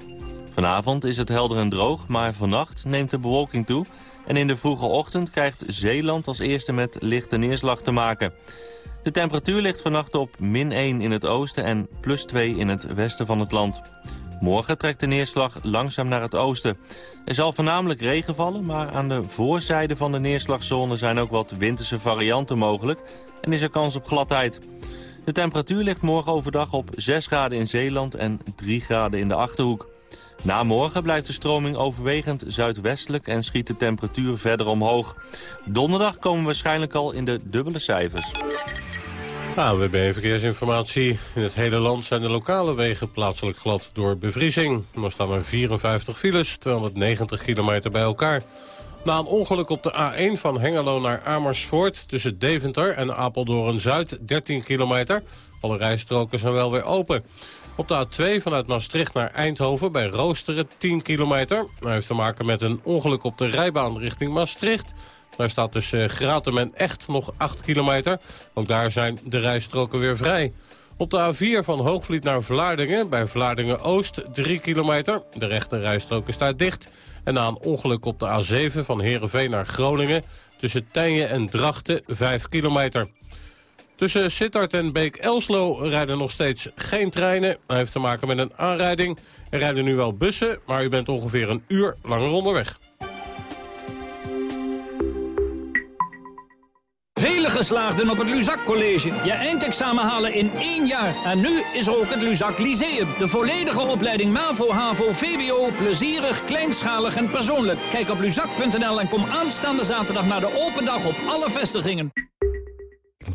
Vanavond is het helder en droog, maar vannacht neemt de bewolking toe... en in de vroege ochtend krijgt Zeeland als eerste met lichte neerslag te maken. De temperatuur ligt vannacht op min 1 in het oosten en plus 2 in het westen van het land. Morgen trekt de neerslag langzaam naar het oosten. Er zal voornamelijk regen vallen, maar aan de voorzijde van de neerslagzone zijn ook wat winterse varianten mogelijk en is er kans op gladheid. De temperatuur ligt morgen overdag op 6 graden in Zeeland en 3 graden in de Achterhoek. Na morgen blijft de stroming overwegend zuidwestelijk en schiet de temperatuur verder omhoog. Donderdag komen we waarschijnlijk al in de dubbele cijfers. AWB Verkeersinformatie. In het hele land zijn de lokale wegen plaatselijk glad door bevriezing. Er staan er 54 files, 290 kilometer bij elkaar. Na een ongeluk op de A1 van Hengelo naar Amersfoort... tussen Deventer en Apeldoorn-Zuid, 13 kilometer. Alle rijstroken zijn wel weer open. Op de A2 vanuit Maastricht naar Eindhoven bij Roosteren 10 kilometer. Dat heeft te maken met een ongeluk op de rijbaan richting Maastricht... Daar staat tussen Gratum en Echt nog 8 kilometer. Ook daar zijn de rijstroken weer vrij. Op de A4 van Hoogvliet naar Vlaardingen, bij Vlaardingen-Oost 3 kilometer. De rechte rijstrook is daar dicht. En na een ongeluk op de A7 van Heerenveen naar Groningen... tussen Tijen en Drachten 5 kilometer. Tussen Sittard en Beek-Elslo rijden nog steeds geen treinen. Dat heeft te maken met een aanrijding. Er rijden nu wel bussen, maar u bent ongeveer een uur langer onderweg. Geslaagden op het Luzak College. Je eindexamen halen in één jaar. En nu is er ook het Luzak Lyceum. De volledige opleiding MAVO, HAVO, VWO. Plezierig, kleinschalig en persoonlijk. Kijk op luzak.nl en kom aanstaande zaterdag naar de open dag op alle vestigingen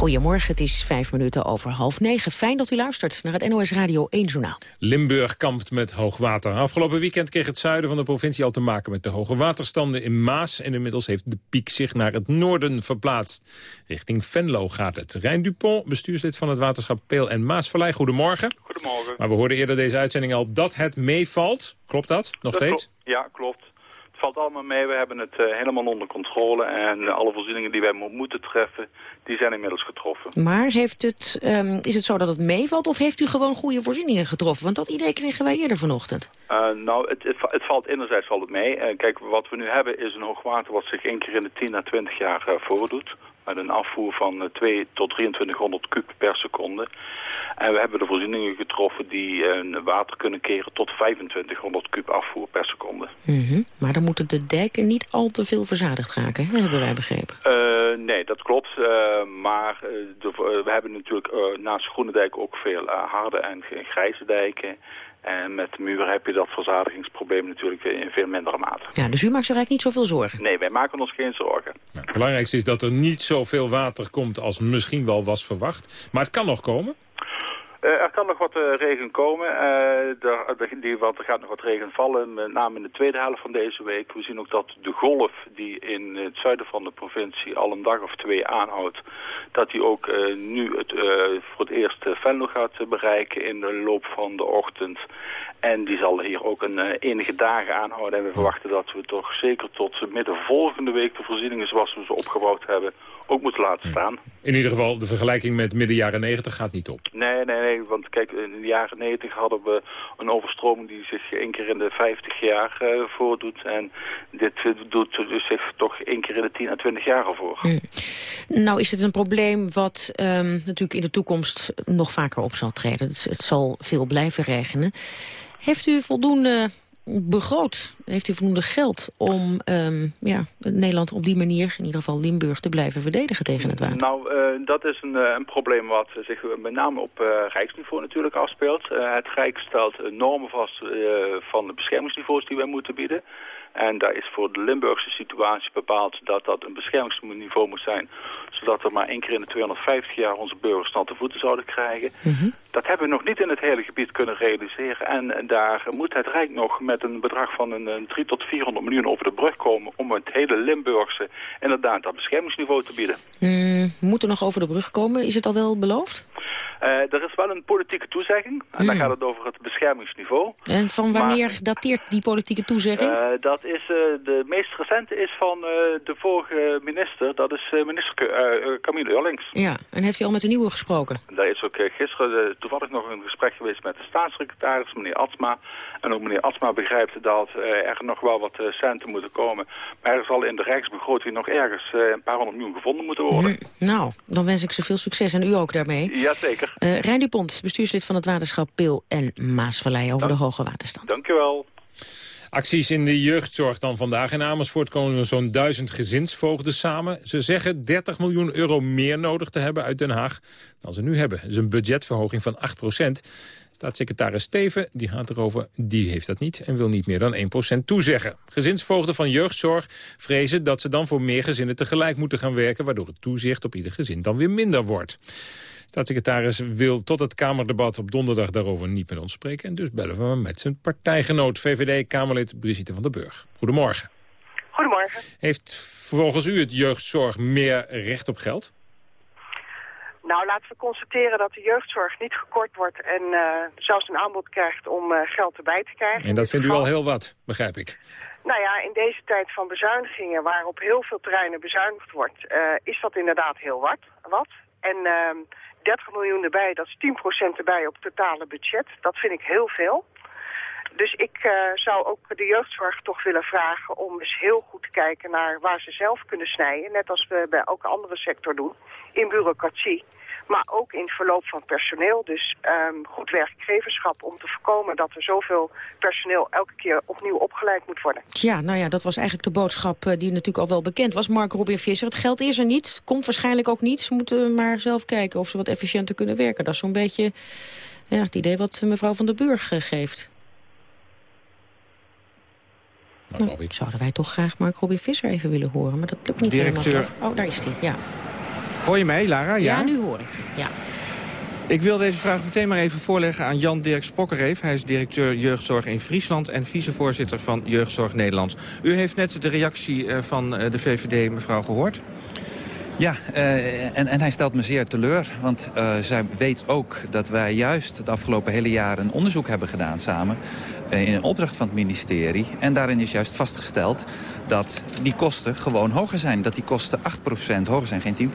Goedemorgen, het is vijf minuten over half negen. Fijn dat u luistert naar het NOS Radio 1 Journaal. Limburg kampt met hoogwater. Afgelopen weekend kreeg het zuiden van de provincie al te maken met de hoge waterstanden in Maas. En inmiddels heeft de piek zich naar het noorden verplaatst. Richting Venlo gaat het. Rijn Dupont, bestuurslid van het waterschap Peel en Maasvallei. Goedemorgen. Goedemorgen. Maar we hoorden eerder deze uitzending al dat het meevalt. Klopt dat? Nog Dat steeds? klopt. Ja, klopt. Het valt allemaal mee. We hebben het eh, helemaal onder controle. En alle voorzieningen die wij mo- moeten treffen, die zijn inmiddels getroffen. Maar heeft het, ehm, is het zo dat het meevalt of heeft u gewoon goede voorzieningen getroffen? Want dat idee kregen wij eerder vanochtend. Eh, nou, het, het, va- het valt enerzijds valt het mee. Eh, kijk, wat we nu hebben is een hoogwater wat zich één keer in de 10 à 20 jaar voordoet. Met een afvoer van eh, 2 tot 2300 kub per seconde. En we hebben de voorzieningen getroffen die eh, water kunnen keren tot 2500 kub afvoer per seconde. Mhm. Maar dan moeten de dijken niet al te veel verzadigd raken, hè, hebben wij begrepen. Eh, nee, dat klopt. Eh, maar eh, de, eh, we hebben natuurlijk eh, naast groene dijken ook veel eh, harde en grijze dijken. En met muren heb je dat verzadigingsprobleem natuurlijk in veel mindere mate. Ja, dus u maakt zich eigenlijk niet zoveel zorgen. Nee, wij maken ons geen zorgen. Het belangrijkste is dat er niet zoveel water komt als misschien wel was verwacht. Maar het kan nog komen. Eh, er kan nog wat eh, regen komen. Eh, er, die, gaat nog wat regen vallen, met name in de tweede helft van deze week. We zien ook dat de golf die in het zuiden van de provincie al een dag of twee aanhoudt... dat die ook nu het, voor het eerst Venlo gaat bereiken in de loop van de ochtend. En die zal hier ook een eh, enige dagen aanhouden. En we verwachten dat we toch zeker tot midden volgende week de voorzieningen zoals we ze opgebouwd hebben ook moeten laten staan. In ieder geval, de vergelijking met midden jaren 90 gaat niet op. Nee, nee, nee, want kijk, in de jaren 90 hadden we een overstroming die zich één keer in de 50 jaar eh, voordoet. En dit eh, doet dus zich toch één keer in de 10 à 20 jaar al voor. Nou is het een probleem wat ehm, natuurlijk in de toekomst nog vaker op zal treden. Het, het zal veel blijven regenen. Heeft u voldoende begroot, heeft u voldoende geld om ehm, ja, Nederland op die manier, in ieder geval Limburg, te blijven verdedigen tegen het water? Nou, eh, dat is een, eh, een probleem wat zich met name op eh, rijksniveau natuurlijk afspeelt. Het Rijk stelt normen vast van de beschermingsniveaus die wij moeten bieden. En daar is voor de Limburgse situatie bepaald dat dat een beschermingsniveau moet zijn. Zodat we maar één keer in de 250 jaar onze burgers natte voeten zouden krijgen. Dat hebben we nog niet in het hele gebied kunnen realiseren. En daar moet het Rijk nog met een bedrag van een, een 3 tot 400 miljoen over de brug komen... om het hele Limburgse inderdaad dat beschermingsniveau te bieden. Mm, moet er nog over de brug komen? Is het al wel beloofd? Eh, er is wel een politieke toezegging. En dan Mm. gaat het over het beschermingsniveau. En van wanneer dateert die politieke toezegging? Eh, dat is, eh, de meest recente is van de vorige minister. Dat is minister Camille Eurlings. ja, en heeft u al met de nieuwe gesproken? Daar is ook gisteren toevallig nog een gesprek geweest met de staatssecretaris, meneer Atsma. En ook meneer Atsma begrijpt dat er nog wel wat centen moeten komen. Maar er zal in de rijksbegroting nog ergens een paar honderd miljoen gevonden moeten worden. Mm, nou, dan wens ik ze veel succes en u ook daarmee. Jazeker. Uh, Rijn Dupont, bestuurslid van het waterschap Peel en Maasvallei over de hoge waterstand. Dank u wel. Acties in de jeugdzorg dan vandaag. In Amersfoort komen er zo'n duizend gezinsvoogden samen. Ze zeggen 30 miljoen euro meer nodig te hebben uit Den Haag dan ze nu hebben. Dat is een budgetverhoging van 8 procent. Staatssecretaris Steven die gaat erover, die heeft dat niet... en wil niet meer dan 1% toezeggen. Gezinsvoogden van jeugdzorg vrezen dat ze dan voor meer gezinnen tegelijk moeten gaan werken... waardoor het toezicht op ieder gezin dan weer minder wordt. Staatssecretaris wil tot het Kamerdebat op donderdag daarover niet met ons spreken. En dus bellen we hem met zijn partijgenoot, VVD-Kamerlid Brigitte van der Burg. Goedemorgen. Goedemorgen. Heeft volgens u het jeugdzorg meer recht op geld? Nou, laten we constateren dat de jeugdzorg niet gekort wordt en uh, zelfs een aanbod krijgt om uh, geld erbij te krijgen. En dat vindt u al heel wat, begrijp ik. Nou ja, in deze tijd van bezuinigingen, waar op heel veel terreinen bezuinigd wordt, uh, is dat inderdaad heel wat. wat. En 30 miljoen erbij, dat is 10% erbij op het totale budget. Dat vind ik heel veel. Dus ik uh, zou ook de jeugdzorg toch willen vragen om eens heel goed te kijken naar waar ze zelf kunnen snijden. Net als we bij elke andere sector doen, in bureaucratie. Maar ook in het verloop van personeel. Dus um, goed werkgeverschap om te voorkomen dat er zoveel personeel elke keer opnieuw opgeleid moet worden. Ja, nou ja, dat was eigenlijk de boodschap uh, die natuurlijk al wel bekend was. Mark Robin Visser, het geld is er niet. Komt waarschijnlijk ook niet. Ze moeten maar zelf kijken of ze wat efficiënter kunnen werken. Dat is zo'n beetje ja, het idee wat mevrouw Van der Burg uh, geeft. Nou, zouden wij toch graag Mark Robin Visser even willen horen. Maar dat lukt niet Directeur... helemaal. Oh, daar is hij, ja. Hoor je mij, Lara? Ja, ja nu hoor ik je, ja. Ik wil deze vraag meteen maar even voorleggen aan Jan Dirk Spokkerreef. Hij is directeur jeugdzorg in Friesland en vicevoorzitter van Jeugdzorg Nederland. U heeft net de reactie eh, van eh, de VVD, mevrouw, gehoord. Ja, uh, en, en hij stelt me zeer teleur. Want uh, zij weet ook dat wij juist het afgelopen hele jaar een onderzoek hebben gedaan samen. Uh, in een opdracht van het ministerie. En daarin is juist vastgesteld dat die kosten gewoon hoger zijn. Dat die kosten 8% hoger zijn, geen 10%,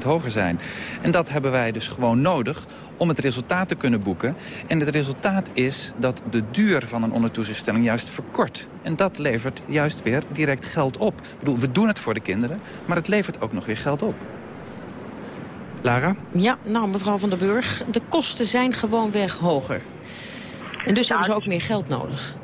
8% hoger zijn. En dat hebben wij dus gewoon nodig om het resultaat te kunnen boeken. En het resultaat is dat de duur van een ondertoezichtstelling juist verkort. En dat levert juist weer direct geld op. Ik bedoel, we doen het voor de kinderen, maar het levert ook nog weer geld op. Lara? Ja, nou mevrouw van der Burg, de kosten zijn gewoonweg hoger. En dus hebben ze ook meer geld nodig.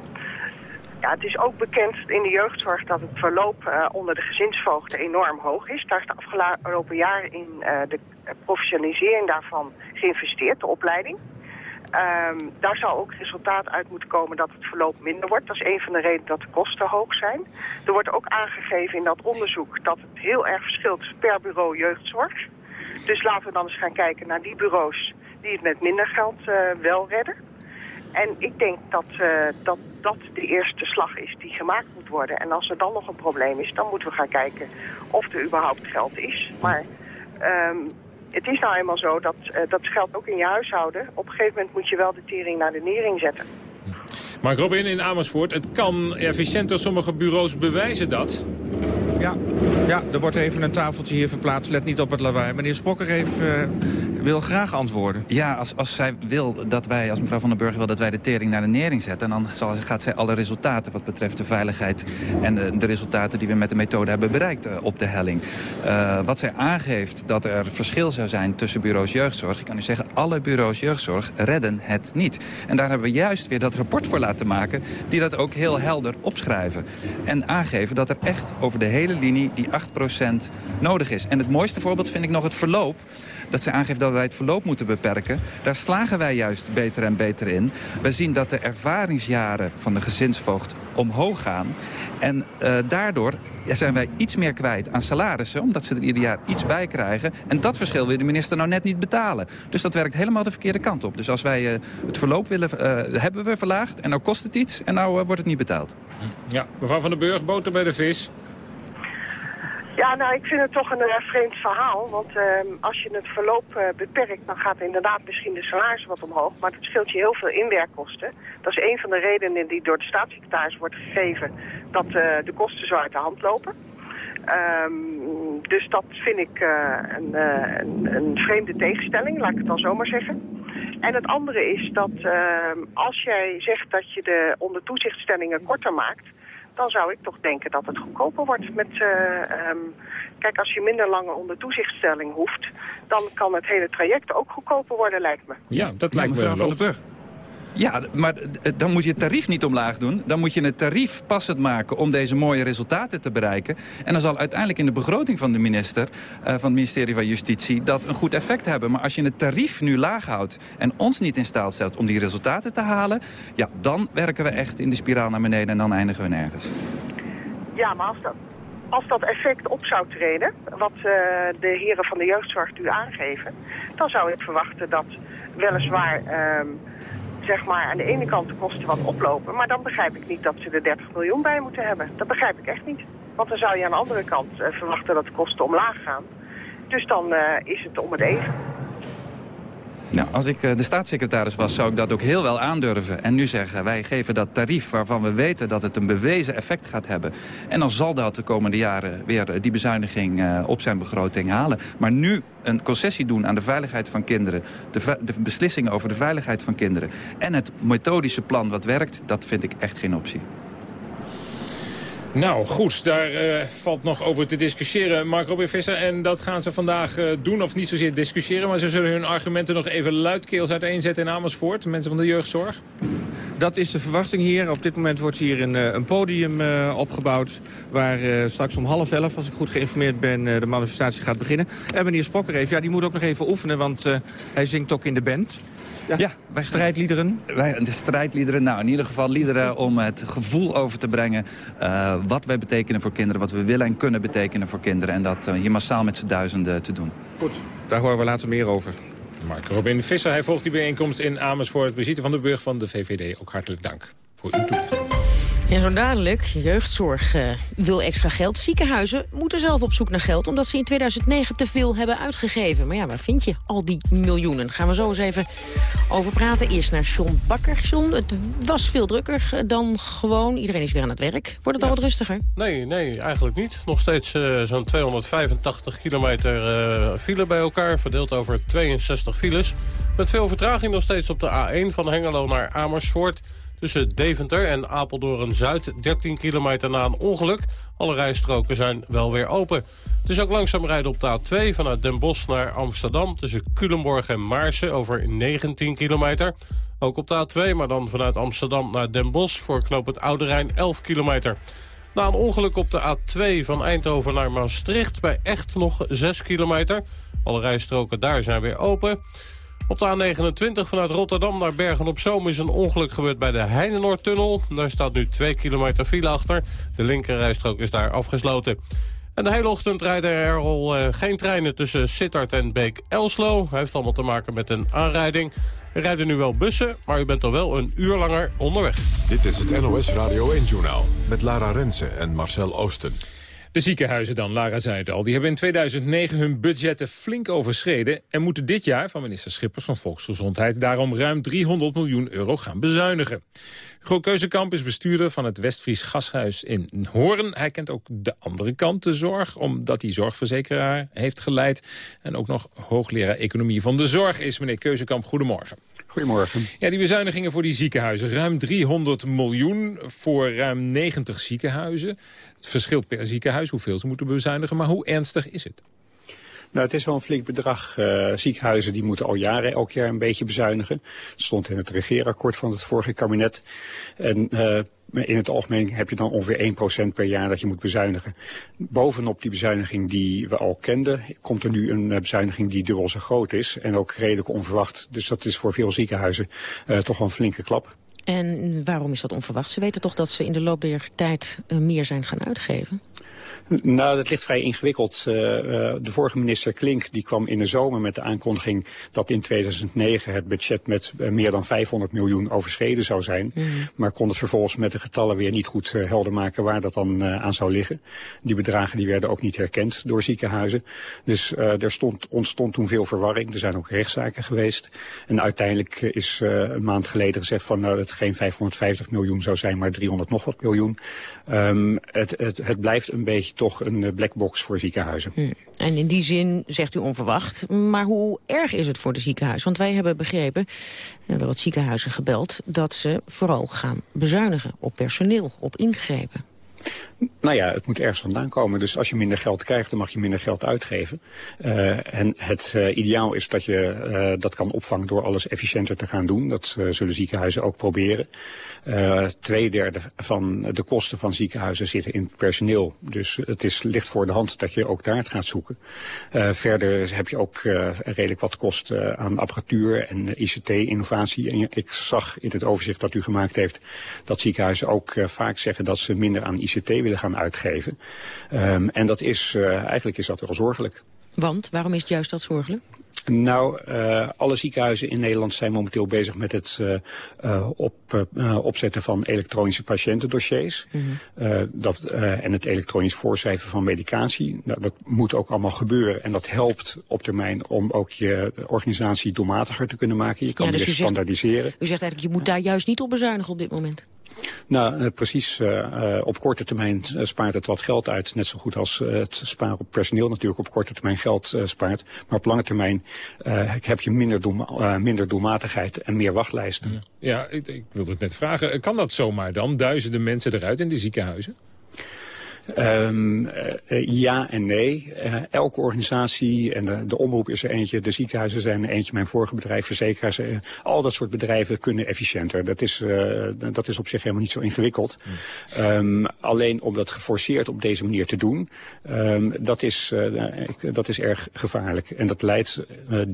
Ja, het is ook bekend in de jeugdzorg dat het verloop uh, onder de gezinsvoogden enorm hoog is. Daar is de afgelopen jaar in uh, de professionalisering daarvan geïnvesteerd, de opleiding. Um, daar zou ook resultaat uit moeten komen dat het verloop minder wordt. Dat is een van de redenen dat de kosten hoog zijn. Er wordt ook aangegeven in dat onderzoek dat het heel erg verschilt per bureau jeugdzorg. Dus laten we dan eens gaan kijken naar die bureaus die het met minder geld uh, wel redden. En ik denk dat, uh, dat dat de eerste slag is die gemaakt moet worden. En als er dan nog een probleem is, dan moeten we gaan kijken of er überhaupt geld is. Maar um, het is nou eenmaal zo, dat, uh, dat geldt ook in je huishouden. Op een gegeven moment moet je wel de tering naar de nering zetten. Mark Robin in Amersfoort, het kan efficiënter. Sommige bureaus bewijzen dat. Ja, ja, er wordt even een tafeltje hier verplaatst. Let niet op het lawaai. Meneer Spokker heeft, uh, wil graag antwoorden. Ja, als, als zij wil dat wij, als mevrouw Van den Burger wil dat wij de tering naar de nering zetten... dan zal, gaat zij alle resultaten wat betreft de veiligheid... en de, resultaten die we met de methode hebben bereikt uh, op de helling. Uh, wat zij aangeeft dat er verschil zou zijn tussen bureaus jeugdzorg... ik kan u zeggen, alle bureaus jeugdzorg redden het niet. En daar hebben we juist weer dat rapport voor laten maken... die dat ook heel helder opschrijven. En aangeven dat er echt over de hele linie die 8% nodig is. En het mooiste voorbeeld vind ik nog het verloop dat ze aangeeft dat wij het verloop moeten beperken. Daar slagen wij juist beter en beter in. We zien dat de ervaringsjaren van de gezinsvoogd omhoog gaan. En uh, daardoor zijn wij iets meer kwijt aan salarissen... omdat ze er ieder jaar iets bij krijgen. En dat verschil wil de minister nou net niet betalen. Dus dat werkt helemaal de verkeerde kant op. Dus als wij uh, het verloop willen, uh, hebben we verlaagd... en nou kost het iets en nou wordt het niet betaald. Ja, mevrouw Van den Burg, boter bij de vis... Ja, nou, ik vind het toch een uh, vreemd verhaal. Want uh, als je het verloop uh, beperkt, dan gaat inderdaad misschien de salaris wat omhoog. Maar dat scheelt je heel veel inwerkkosten. Dat is een van de redenen die door de staatssecretaris wordt gegeven dat de kosten zo uit de hand lopen. Um, dus dat vind ik een, een, een, vreemde tegenstelling, laat ik het dan zomaar zeggen. En het andere is dat ehm, als jij zegt dat je de onder toezichtstellingen korter maakt dan zou ik toch denken dat het goedkoper wordt. Met, uh, um, kijk, als je minder lange onder toezichtstelling hoeft... dan kan het hele traject ook goedkoper worden, lijkt me. Ja, dat lijkt ja, me Burg. Ja, maar dan moet je het tarief niet omlaag doen. Dan moet je het tarief passend maken om deze mooie resultaten te bereiken. En dan zal uiteindelijk in de begroting van de minister, uh, van het ministerie van Justitie, dat een goed effect hebben. Maar als je het tarief nu laag houdt en ons niet in staat stelt om die resultaten te halen, ja, dan werken we echt in de spiraal naar beneden en dan eindigen we nergens. Ja, maar als dat, als dat effect op zou treden, wat uh, de heren van de jeugdzorg nu aangeven, dan zou ik verwachten dat weliswaar... Uh, zeg maar aan de ene kant de kosten wat oplopen. Maar dan begrijp ik niet dat ze er 30 miljoen bij moeten hebben. Dat begrijp ik echt niet. Want dan zou je aan de andere kant uh, verwachten dat de kosten omlaag gaan. Dus dan uh, is het om het even. Nou, als ik de staatssecretaris was, zou ik dat ook heel wel aandurven. En nu zeggen, wij geven dat tarief waarvan we weten dat het een bewezen effect gaat hebben. En dan zal dat de komende jaren weer die bezuiniging op zijn begroting halen. Maar nu een concessie doen aan de veiligheid van kinderen... De, de beslissingen over de veiligheid van kinderen... en het methodische plan wat werkt, dat vind ik echt geen optie. Nou, goed, daar uh, valt nog over te discussiëren, Mark Robin Visser. En dat gaan ze vandaag uh, doen, of niet zozeer discussiëren... maar ze zullen hun argumenten nog even luidkeels uiteenzetten in Amersfoort. Mensen van de jeugdzorg. Dat is de verwachting hier. Op dit moment wordt hier een, eh, podium opgebouwd... waar straks om half elf, als ik goed geïnformeerd ben, de manifestatie gaat beginnen. En meneer Spokker heeft, ja, die moet ook nog even oefenen... want hij zingt ook in de band. Ja, wij strijdliederen? Wij, de strijdliederen, nou in ieder geval liederen om het gevoel over te brengen... Uh, wat wij betekenen voor kinderen, wat we willen en kunnen betekenen voor kinderen. En dat uh, hier massaal met z'n duizenden te doen. Goed, daar horen we later meer over. Mark Robin Visser, hij volgt die bijeenkomst in Amersfoort. Bezieter van de Burg van de VVD, ook hartelijk dank voor uw toelichting. En zo dadelijk, jeugdzorg uh, wil extra geld. Ziekenhuizen moeten zelf op zoek naar geld... omdat ze in 2009 te veel hebben uitgegeven. Maar ja, waar vind je al die miljoenen? Gaan we zo eens even over praten. Eerst naar John Bakker. John, het was veel drukker dan gewoon. Iedereen is weer aan het werk. Wordt het al wat rustiger? Nee, nee, eigenlijk niet. Nog steeds uh, zo'n 285 kilometer uh, file bij elkaar... verdeeld over 62 files. Met veel vertraging nog steeds op de A1 van Hengelo naar Amersfoort... Tussen Deventer en Apeldoorn-Zuid, 13 kilometer na een ongeluk. Alle rijstroken zijn wel weer open. Het is ook langzaam rijden op de A2 vanuit Den Bosch naar Amsterdam... tussen Culemborg en Maarsen over 19 kilometer. Ook op de A2, maar dan vanuit Amsterdam naar Den Bosch... voor knoop het Oude Rijn 11 kilometer. Na een ongeluk op de A2 van Eindhoven naar Maastricht... bij echt nog 6 kilometer. Alle rijstroken daar zijn weer open. Op de A29 vanuit Rotterdam naar Bergen-op-Zoom is een ongeluk gebeurd bij de Heinenoordtunnel. Daar staat nu 2 kilometer file achter. De linkerrijstrook is daar afgesloten. En de hele ochtend rijden er al uh, geen treinen tussen Sittard en Beek-Elslo. heeft allemaal te maken met een aanrijding. Er rijden nu wel bussen, maar u bent al wel een uur langer onderweg. Dit is het NOS Radio 1-journaal met Lara Rensen en Marcel Oosten. De ziekenhuizen dan, Lara zei het al. Die hebben in 2009 hun budgetten flink overschreden... en moeten dit jaar van minister Schippers van Volksgezondheid... daarom ruim 300 miljoen euro gaan bezuinigen. Hugo Keuzekamp is bestuurder van het Westfries Gashuis in Hoorn. Hij kent ook de andere kant, de zorg, omdat hij zorgverzekeraar heeft geleid... en ook nog hoogleraar economie van de zorg is. Meneer Keuzekamp, goedemorgen. Goedemorgen. Ja, die bezuinigingen voor die ziekenhuizen. Ruim 300 miljoen voor ruim 90 ziekenhuizen. Het verschilt per ziekenhuis hoeveel ze moeten bezuinigen. Maar hoe ernstig is het? Nou, het is wel een flink bedrag. Uh, ziekenhuizen die moeten al jaren elk jaar een beetje bezuinigen. Het stond in het regeerakkoord van het vorige kabinet. En uh, in het algemeen heb je dan ongeveer 1% per jaar dat je moet bezuinigen. Bovenop die bezuiniging die we al kenden, komt er nu een eh, bezuiniging die dubbel zo groot is. En ook redelijk onverwacht. Dus dat is voor veel ziekenhuizen uh, toch wel een flinke klap. En waarom is dat onverwacht? Ze weten toch dat ze in de loop der tijd uh, meer zijn gaan uitgeven? Nou, dat ligt vrij ingewikkeld. Uh, uh, de vorige minister Klink die kwam in de zomer met de aankondiging dat in 2009 het budget met uh, meer dan 500 miljoen overschreden zou zijn. Mm. Maar kon het vervolgens met de getallen weer niet goed helder maken waar dat dan aan zou liggen. Die bedragen die werden ook niet herkend door ziekenhuizen. Dus er stond, ontstond toen veel verwarring. Er zijn ook rechtszaken geweest. En uiteindelijk is een maand geleden gezegd van nou, dat het geen 550 miljoen zou zijn, maar 300 nog wat miljoen. Um, het, het, het blijft een beetje toch een eh, blackbox voor ziekenhuizen. Hm. En in die zin zegt u onverwacht. Maar hoe erg is het voor de ziekenhuizen? Want wij hebben begrepen, we hebben wat ziekenhuizen gebeld... dat ze vooral gaan bezuinigen op personeel, op ingrepen. Nou ja, het moet ergens vandaan komen. Dus als je minder geld krijgt, dan mag je minder geld uitgeven. Uh, en het uh, ideaal is dat je uh, dat kan opvangen door alles efficiënter te gaan doen. Dat zullen ziekenhuizen ook proberen. Tweederde van de kosten van ziekenhuizen zitten in het personeel. Dus het is licht voor de hand dat je ook daar het gaat zoeken. verder heb je ook redelijk wat kosten aan apparatuur en ICT-innovatie. En ik zag in het overzicht dat u gemaakt heeft dat ziekenhuizen ook vaak zeggen dat ze minder aan ICT willen gaan uitgeven. Um, en dat is, uh, eigenlijk is dat wel zorgelijk. Want? Waarom is het juist dat zorgelijk? Nou, uh, alle ziekenhuizen in Nederland zijn momenteel bezig met het uh, op, opzetten van elektronische patiëntendossiers. Mm -hmm. dat, en het elektronisch voorschrijven van medicatie. Nou, dat moet ook allemaal gebeuren. En dat helpt op termijn om ook je organisatie doelmatiger te kunnen maken. Je kan ja, dus weer standaardiseren. Zegt, u zegt eigenlijk, je moet daar juist niet op bezuinigen op dit moment. Nou, precies. Uh, op korte termijn spaart het wat geld uit. Net zo goed als het sparen op personeel natuurlijk op korte termijn geld spaart. Maar op lange termijn heb je minder, minder doelmatigheid en meer wachtlijsten. Ja, ik, ik wilde het net vragen. Kan dat zomaar dan? Duizenden mensen eruit in de ziekenhuizen? Um, uh, ja en nee. Uh, elke organisatie, en de, de, omroep is er eentje, de ziekenhuizen zijn er eentje, mijn vorige bedrijf, verzekeraars, uh, al dat soort bedrijven kunnen efficiënter. Dat is, dat is op zich helemaal niet zo ingewikkeld. Mm. Um, alleen om dat geforceerd op deze manier te doen, um, dat, is, dat is erg gevaarlijk. En dat leidt,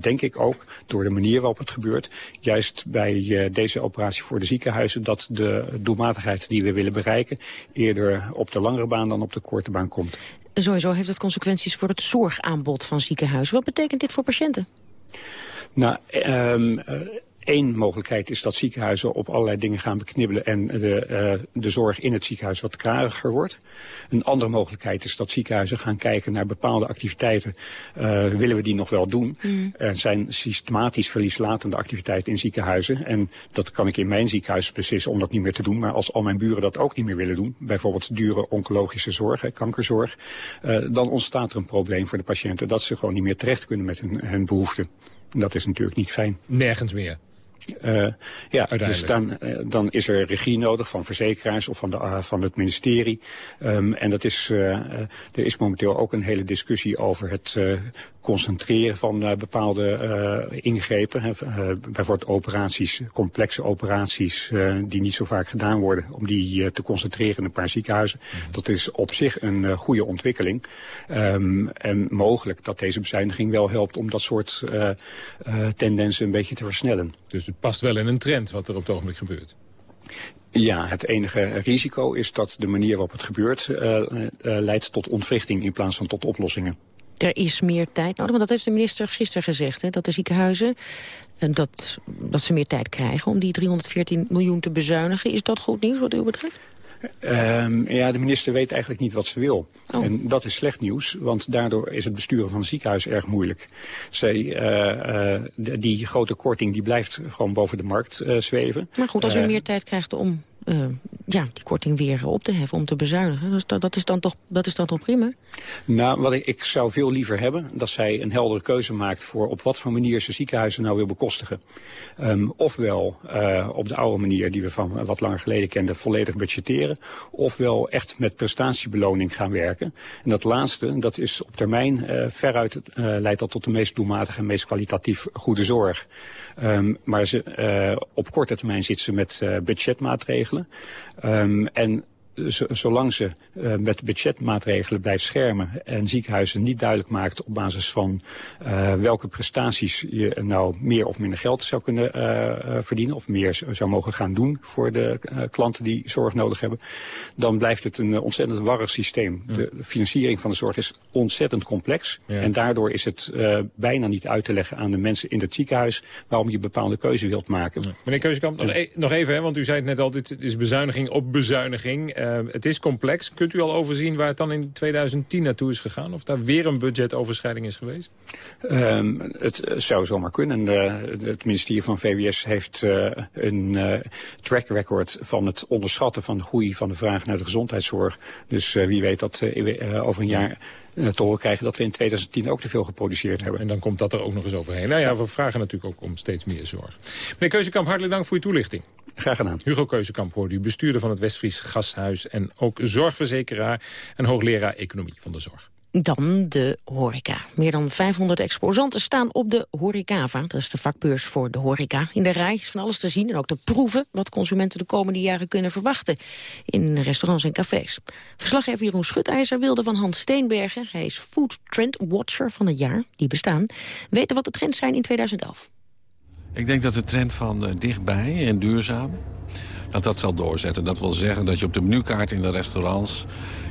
denk ik ook, door de manier waarop het gebeurt, juist bij deze operatie voor de ziekenhuizen, dat de doelmatigheid die we willen bereiken eerder op de langere baan dan op de korte baan komt. Sowieso heeft het consequenties voor het zorgaanbod van ziekenhuizen. Wat betekent dit voor patiënten? Nou, um, Eén mogelijkheid is dat ziekenhuizen op allerlei dingen gaan beknibbelen... en de, uh, de zorg in het ziekenhuis wat kariger wordt. Een andere mogelijkheid is dat ziekenhuizen gaan kijken naar bepaalde activiteiten. Uh, willen we die nog wel doen? Mm. Er zijn systematisch verlieslatende activiteiten in ziekenhuizen. En dat kan ik in mijn ziekenhuis beslissen om dat niet meer te doen. Maar als al mijn buren dat ook niet meer willen doen... bijvoorbeeld dure oncologische zorg, hè, kankerzorg... Uh, dan ontstaat er een probleem voor de patiënten... dat ze gewoon niet meer terecht kunnen met hun, hun behoeften. En dat is natuurlijk niet fijn. Nergens meer. Uh, ja, dus dan, uh, dan is er regie nodig van verzekeraars of van, de, uh, van het ministerie. Um, en dat is, er is momenteel ook een hele discussie over het concentreren van bepaalde ingrepen. bijvoorbeeld operaties, complexe operaties die niet zo vaak gedaan worden. Om die te concentreren in een paar ziekenhuizen. Mhm. Dat is op zich een goede ontwikkeling. Um, en mogelijk dat deze bezuiniging wel helpt om dat soort tendensen een beetje te versnellen. Dus past wel in een trend wat er op het ogenblik gebeurt. Ja, het enige risico is dat de manier waarop het gebeurt... Uh, uh, leidt tot ontwrichting in plaats van tot oplossingen. Er is meer tijd nodig, want dat heeft de minister gisteren gezegd... Hè, dat de ziekenhuizen dat, dat ze meer tijd krijgen om die 314 miljoen te bezuinigen. Is dat goed nieuws wat u betreft? Um, ja, de minister weet eigenlijk niet wat ze wil. Oh. En dat is slecht nieuws, want daardoor is het besturen van het ziekenhuis erg moeilijk. Zij, uh, uh, die grote korting die blijft gewoon boven de markt uh, zweven. Maar goed, als u meer tijd krijgt om uh, ja, die korting weer op te heffen, om te bezuinigen. Dat, is dan toch, dat is dan toch prima? Nou, wat ik, ik zou veel liever hebben, dat zij een heldere keuze maakt voor op wat voor manier ze ziekenhuizen nou wil bekostigen. Um, ofwel uh, op de oude manier die we van wat langer geleden kenden, volledig budgetteren. Ofwel echt met prestatiebeloning gaan werken. En dat laatste, dat is op termijn uh, veruit leidt dat tot de meest doelmatige en meest kwalitatief goede zorg. Um, maar ze, uh, op korte termijn zit ze met uh, budgetmaatregelen. Um, en zolang ze uh, met budgetmaatregelen blijft schermen... en ziekenhuizen niet duidelijk maakt op basis van uh, welke prestaties... je nou meer of minder geld zou kunnen uh, verdienen... of meer zou mogen gaan doen voor de klanten die zorg nodig hebben... dan blijft het een ontzettend warrig systeem. Ja. De, financiering van de zorg is ontzettend complex. Ja. En daardoor is het bijna niet uit te leggen aan de mensen in het ziekenhuis... waarom je bepaalde keuze wilt maken. Ja. Meneer Keuzekamp, nog, e nog even, hè, want u zei het net al... dit is bezuiniging op bezuiniging... Uh, het is complex. Kunt u al overzien waar het dan in 2010 naartoe is gegaan? Of daar weer een budgetoverschrijding is geweest? Um, het zou zomaar kunnen. De, het ministerie van VWS heeft uh, een uh, track record van het onderschatten van de groei van de vraag naar de gezondheidszorg. Dus wie weet dat over een jaar te horen krijgen dat we in 2010 ook te veel geproduceerd hebben. En dan komt dat er ook nog eens overheen. Nou ja, we vragen natuurlijk ook om steeds meer zorg. Meneer Keuzekamp, hartelijk dank voor uw toelichting. Graag gedaan. Hugo Keuzekamp hoorde u, bestuurder van het Westfries Gasthuis... en ook zorgverzekeraar en hoogleraar Economie van de Zorg. Dan de horeca. Meer dan 500 exposanten staan op de Horecava. Dat is de vakbeurs voor de horeca. In de rij is van alles te zien en ook te proeven... wat consumenten de komende jaren kunnen verwachten... in restaurants en cafés. Verslaggever Jeroen Schutijzer wilde van Hans Steenbergen... hij is Food Trend Watcher van het jaar, die bestaan... weten wat de trends zijn in 2011. Ik denk dat de trend van uh, dichtbij en duurzaam... dat dat zal doorzetten. Dat wil zeggen dat je op de menukaart in de restaurants...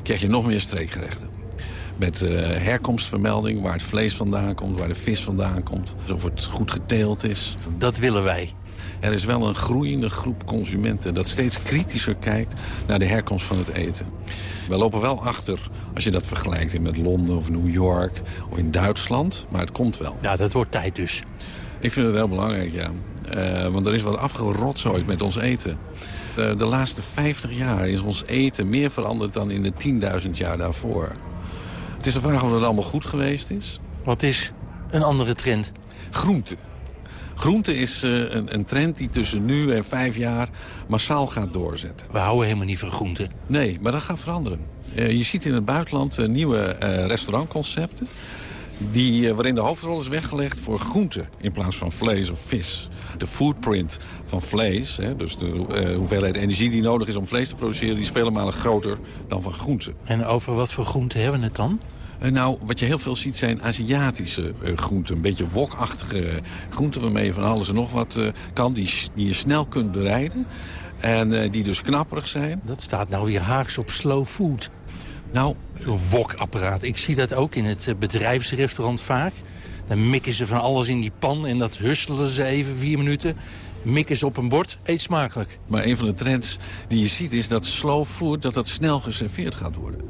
krijg je nog meer streekgerechten. Met uh, herkomstvermelding, waar het vlees vandaan komt, waar de vis vandaan komt. Of het goed geteeld is. Dat willen wij. Er is wel een groeiende groep consumenten dat steeds kritischer kijkt naar de herkomst van het eten. We lopen wel achter als je dat vergelijkt met Londen of New York of in Duitsland. Maar het komt wel. Ja, dat wordt tijd dus. Ik vind het heel belangrijk, ja. Uh, want er is wat afgerotzooid met ons eten. Uh, de laatste 50 jaar is ons eten meer veranderd dan in de 10.000 jaar daarvoor. Het is de vraag of het allemaal goed geweest is. Wat is een andere trend? Groente. Groente is uh, een, een, trend die tussen nu en vijf jaar massaal gaat doorzetten. We houden helemaal niet van groente. Nee, maar dat gaat veranderen. Uh, je ziet in het buitenland uh, nieuwe restaurantconcepten... Die, waarin de hoofdrol is weggelegd voor groente in plaats van vlees of vis. De footprint van vlees, hè, dus de hoeveelheid energie die nodig is om vlees te produceren... die is vele malen groter dan van groente. En over wat voor groente hebben we het dan? Uh, nou, wat je heel veel ziet zijn Aziatische uh, groenten. Een beetje wokachtige groenten waarmee je van alles en nog wat kan. Die, die je snel kunt bereiden. En die dus knapperig zijn. Dat staat nou weer haaks op slow food. Nou, Zo'n wokapparaat. Ik zie dat ook in het bedrijfsrestaurant vaak. Dan mikken ze van alles in die pan en dat husselen ze even vier minuten mikken ze op een bord, eet smakelijk. Maar een van de trends die je ziet is dat slow food dat dat snel geserveerd gaat worden.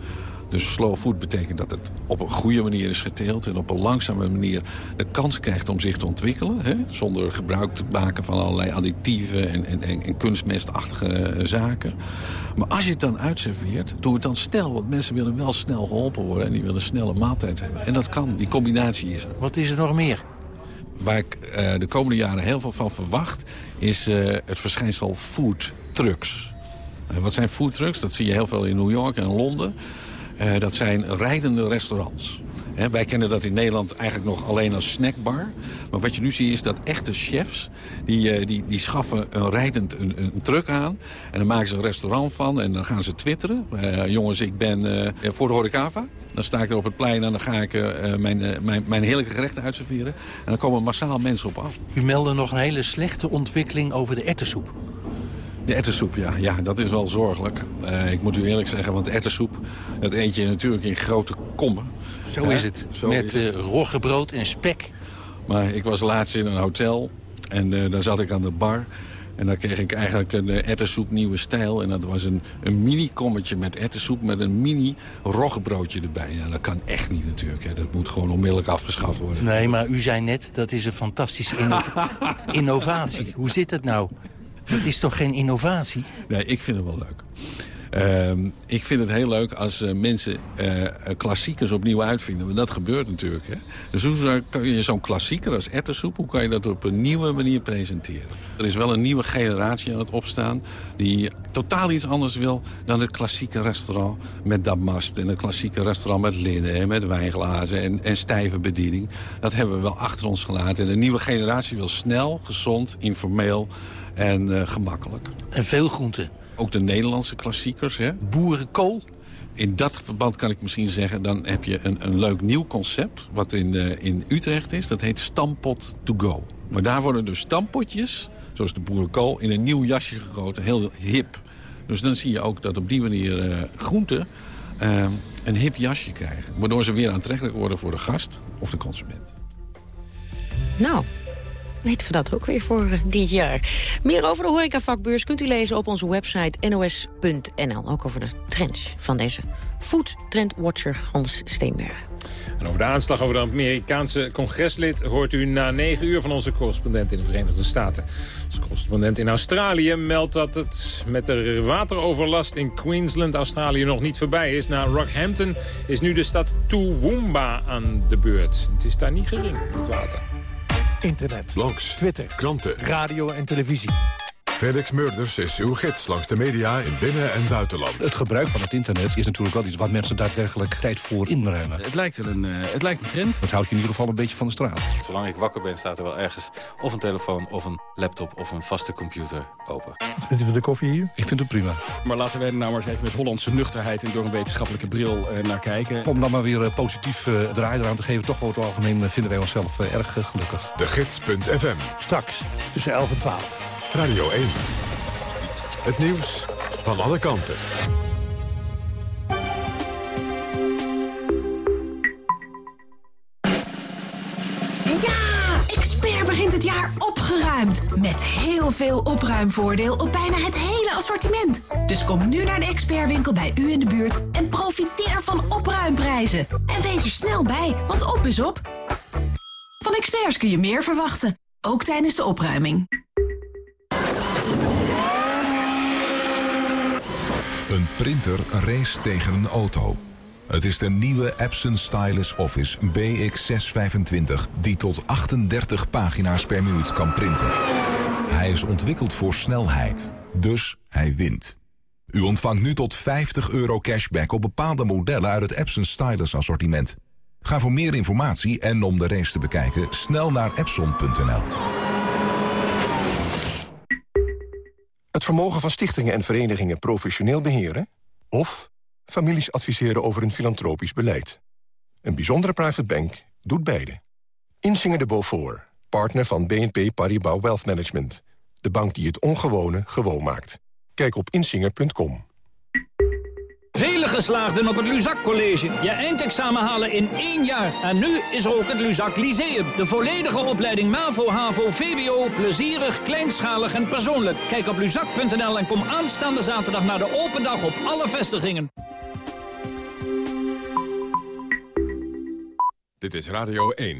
Dus slow food betekent dat het op een goede manier is geteeld... en op een langzame manier de kans krijgt om zich te ontwikkelen. Hè? Zonder gebruik te maken van allerlei additieven en, en, en, kunstmestachtige zaken. Maar als je het dan uitserveert, doe het dan snel. Want mensen willen wel snel geholpen worden en die willen snelle maaltijd hebben. En dat kan, die combinatie is er. Wat is er nog meer? Waar ik uh, de komende jaren heel veel van verwacht... is uh, het verschijnsel food trucks. Wat zijn food trucks? Dat zie je heel veel in New York en Londen. Uh, dat zijn rijdende restaurants. Wij kennen dat in Nederland eigenlijk nog alleen als snackbar. Maar wat je nu ziet is dat echte chefs... die, uh, die, die schaffen een rijdend een, een, truck aan. En dan maken ze een restaurant van en dan gaan ze twitteren. Uh, jongens, ik ben voor de horecava. Dan sta ik er op het plein en dan ga ik mijn, mijn, mijn heerlijke gerechten uitserveren. En dan komen massaal mensen op af. U meldde nog een hele slechte ontwikkeling over de ertessoep. De ettersoep, ja. ja, dat is wel zorgelijk. Uh, ik moet u eerlijk zeggen, want ettersoep... dat eet je natuurlijk in grote kommen. Zo is het, Zo met uh, roggebrood en spek. Maar ik was laatst in een hotel en uh, daar zat ik aan de bar... En dan kreeg ik eigenlijk een uh, ettersoep nieuwe stijl. En dat was een, een mini-kommetje met ettersoep met een mini roggebroodje erbij. Ja, dat kan echt niet natuurlijk. Hè. Dat moet gewoon onmiddellijk afgeschaft worden. Nee, maar u zei net, dat is een fantastische innov innovatie. Hoe zit het nou? Dat is toch geen innovatie? Nee, ik vind het wel leuk. Uh, ik vind het heel leuk als uh, mensen uh, klassiekers opnieuw uitvinden. Want dat gebeurt natuurlijk. Hè? Dus hoe kan je zo'n klassieker als ertessoep... hoe kan je dat op een nieuwe manier presenteren? Er is wel een nieuwe generatie aan het opstaan... die totaal iets anders wil dan het klassieke restaurant met damast... en het klassieke restaurant met linnen en met wijnglazen en, en stijve bediening. Dat hebben we wel achter ons gelaten. En de nieuwe generatie wil snel, gezond, informeel en uh, gemakkelijk. En veel groenten. Ook de Nederlandse klassiekers. Hè? Boerenkool. In dat verband kan ik misschien zeggen... dan heb je een, een leuk nieuw concept... wat in, uh, in Utrecht is. Dat heet Stampot to go. Maar daar worden dus stampotjes, zoals de boerenkool... in een nieuw jasje gegoten. Heel hip. Dus dan zie je ook dat op die manier uh, groenten... Uh, een hip jasje krijgen. Waardoor ze weer aantrekkelijk worden voor de gast of de consument. Nou, weten we dat ook weer voor uh, dit jaar. Meer over de horecavakbeurs kunt u lezen op onze website nos.nl. Ook over de trends van deze food trendwatcher Hans Steenberg. En over de aanslag over de Amerikaanse congreslid... hoort u na negen uur van onze correspondent in de Verenigde Staten. Onze correspondent in Australië meldt dat het met de wateroverlast in Queensland... Australië nog niet voorbij is. Na Rockhampton is nu de stad Toowoomba aan de beurt. Het is daar niet gering, het water. Internet, blogs, Twitter, kranten, radio en televisie. Felix Murders is uw gids langs de media in binnen- en buitenland. Het gebruik van het internet is natuurlijk wel iets wat mensen daadwerkelijk tijd voor inruimen. Het lijkt, wel een, uh, het lijkt een trend. Dat houdt je in ieder geval een beetje van de straat. Zolang ik wakker ben staat er wel ergens of een telefoon of een laptop of een vaste computer open. Wat vindt u van de koffie hier? Ik vind het prima. Maar laten wij er nou maar eens even met Hollandse nuchterheid en door een wetenschappelijke bril uh, naar kijken. Om dan maar weer uh, positief uh, draai eraan te geven, toch over het algemeen vinden wij onszelf erg gelukkig. De Gids.fm. Straks tussen 11 en 12. Radio 1. Het nieuws van alle kanten. Ja! Expert begint het jaar opgeruimd. Met heel veel opruimvoordeel op bijna het hele assortiment. Dus kom nu naar de expertwinkel bij u in de buurt... en profiteer van opruimprijzen. En wees er snel bij, want op is op. Van experts kun je meer verwachten. Ook tijdens de opruiming. Een printer race tegen een auto. Het is de nieuwe Epson Stylus Office BX625... die tot 38 pagina's per minuut kan printen. Hij is ontwikkeld voor snelheid, dus hij wint. U ontvangt nu tot 50 euro cashback op bepaalde modellen... uit het Epson Stylus assortiment. Ga voor meer informatie en om de race te bekijken... snel naar epson.nl. Het vermogen van stichtingen en verenigingen professioneel beheren... of families adviseren over een filantropisch beleid. Een bijzondere private bank doet beide. Insinger de Beaufort, partner van BNP Paribas Wealth Management. De bank die het ongewone gewoon maakt. Kijk op insinger.com. Vele geslaagden op het Luzak College. Je eindexamen halen in één jaar. En nu is er ook het Luzak Lyceum. De volledige opleiding MAVO, HAVO, VWO. Plezierig, kleinschalig en persoonlijk. Kijk op luzak.nl en kom aanstaande zaterdag naar de open dag op alle vestigingen. Dit is Radio 1.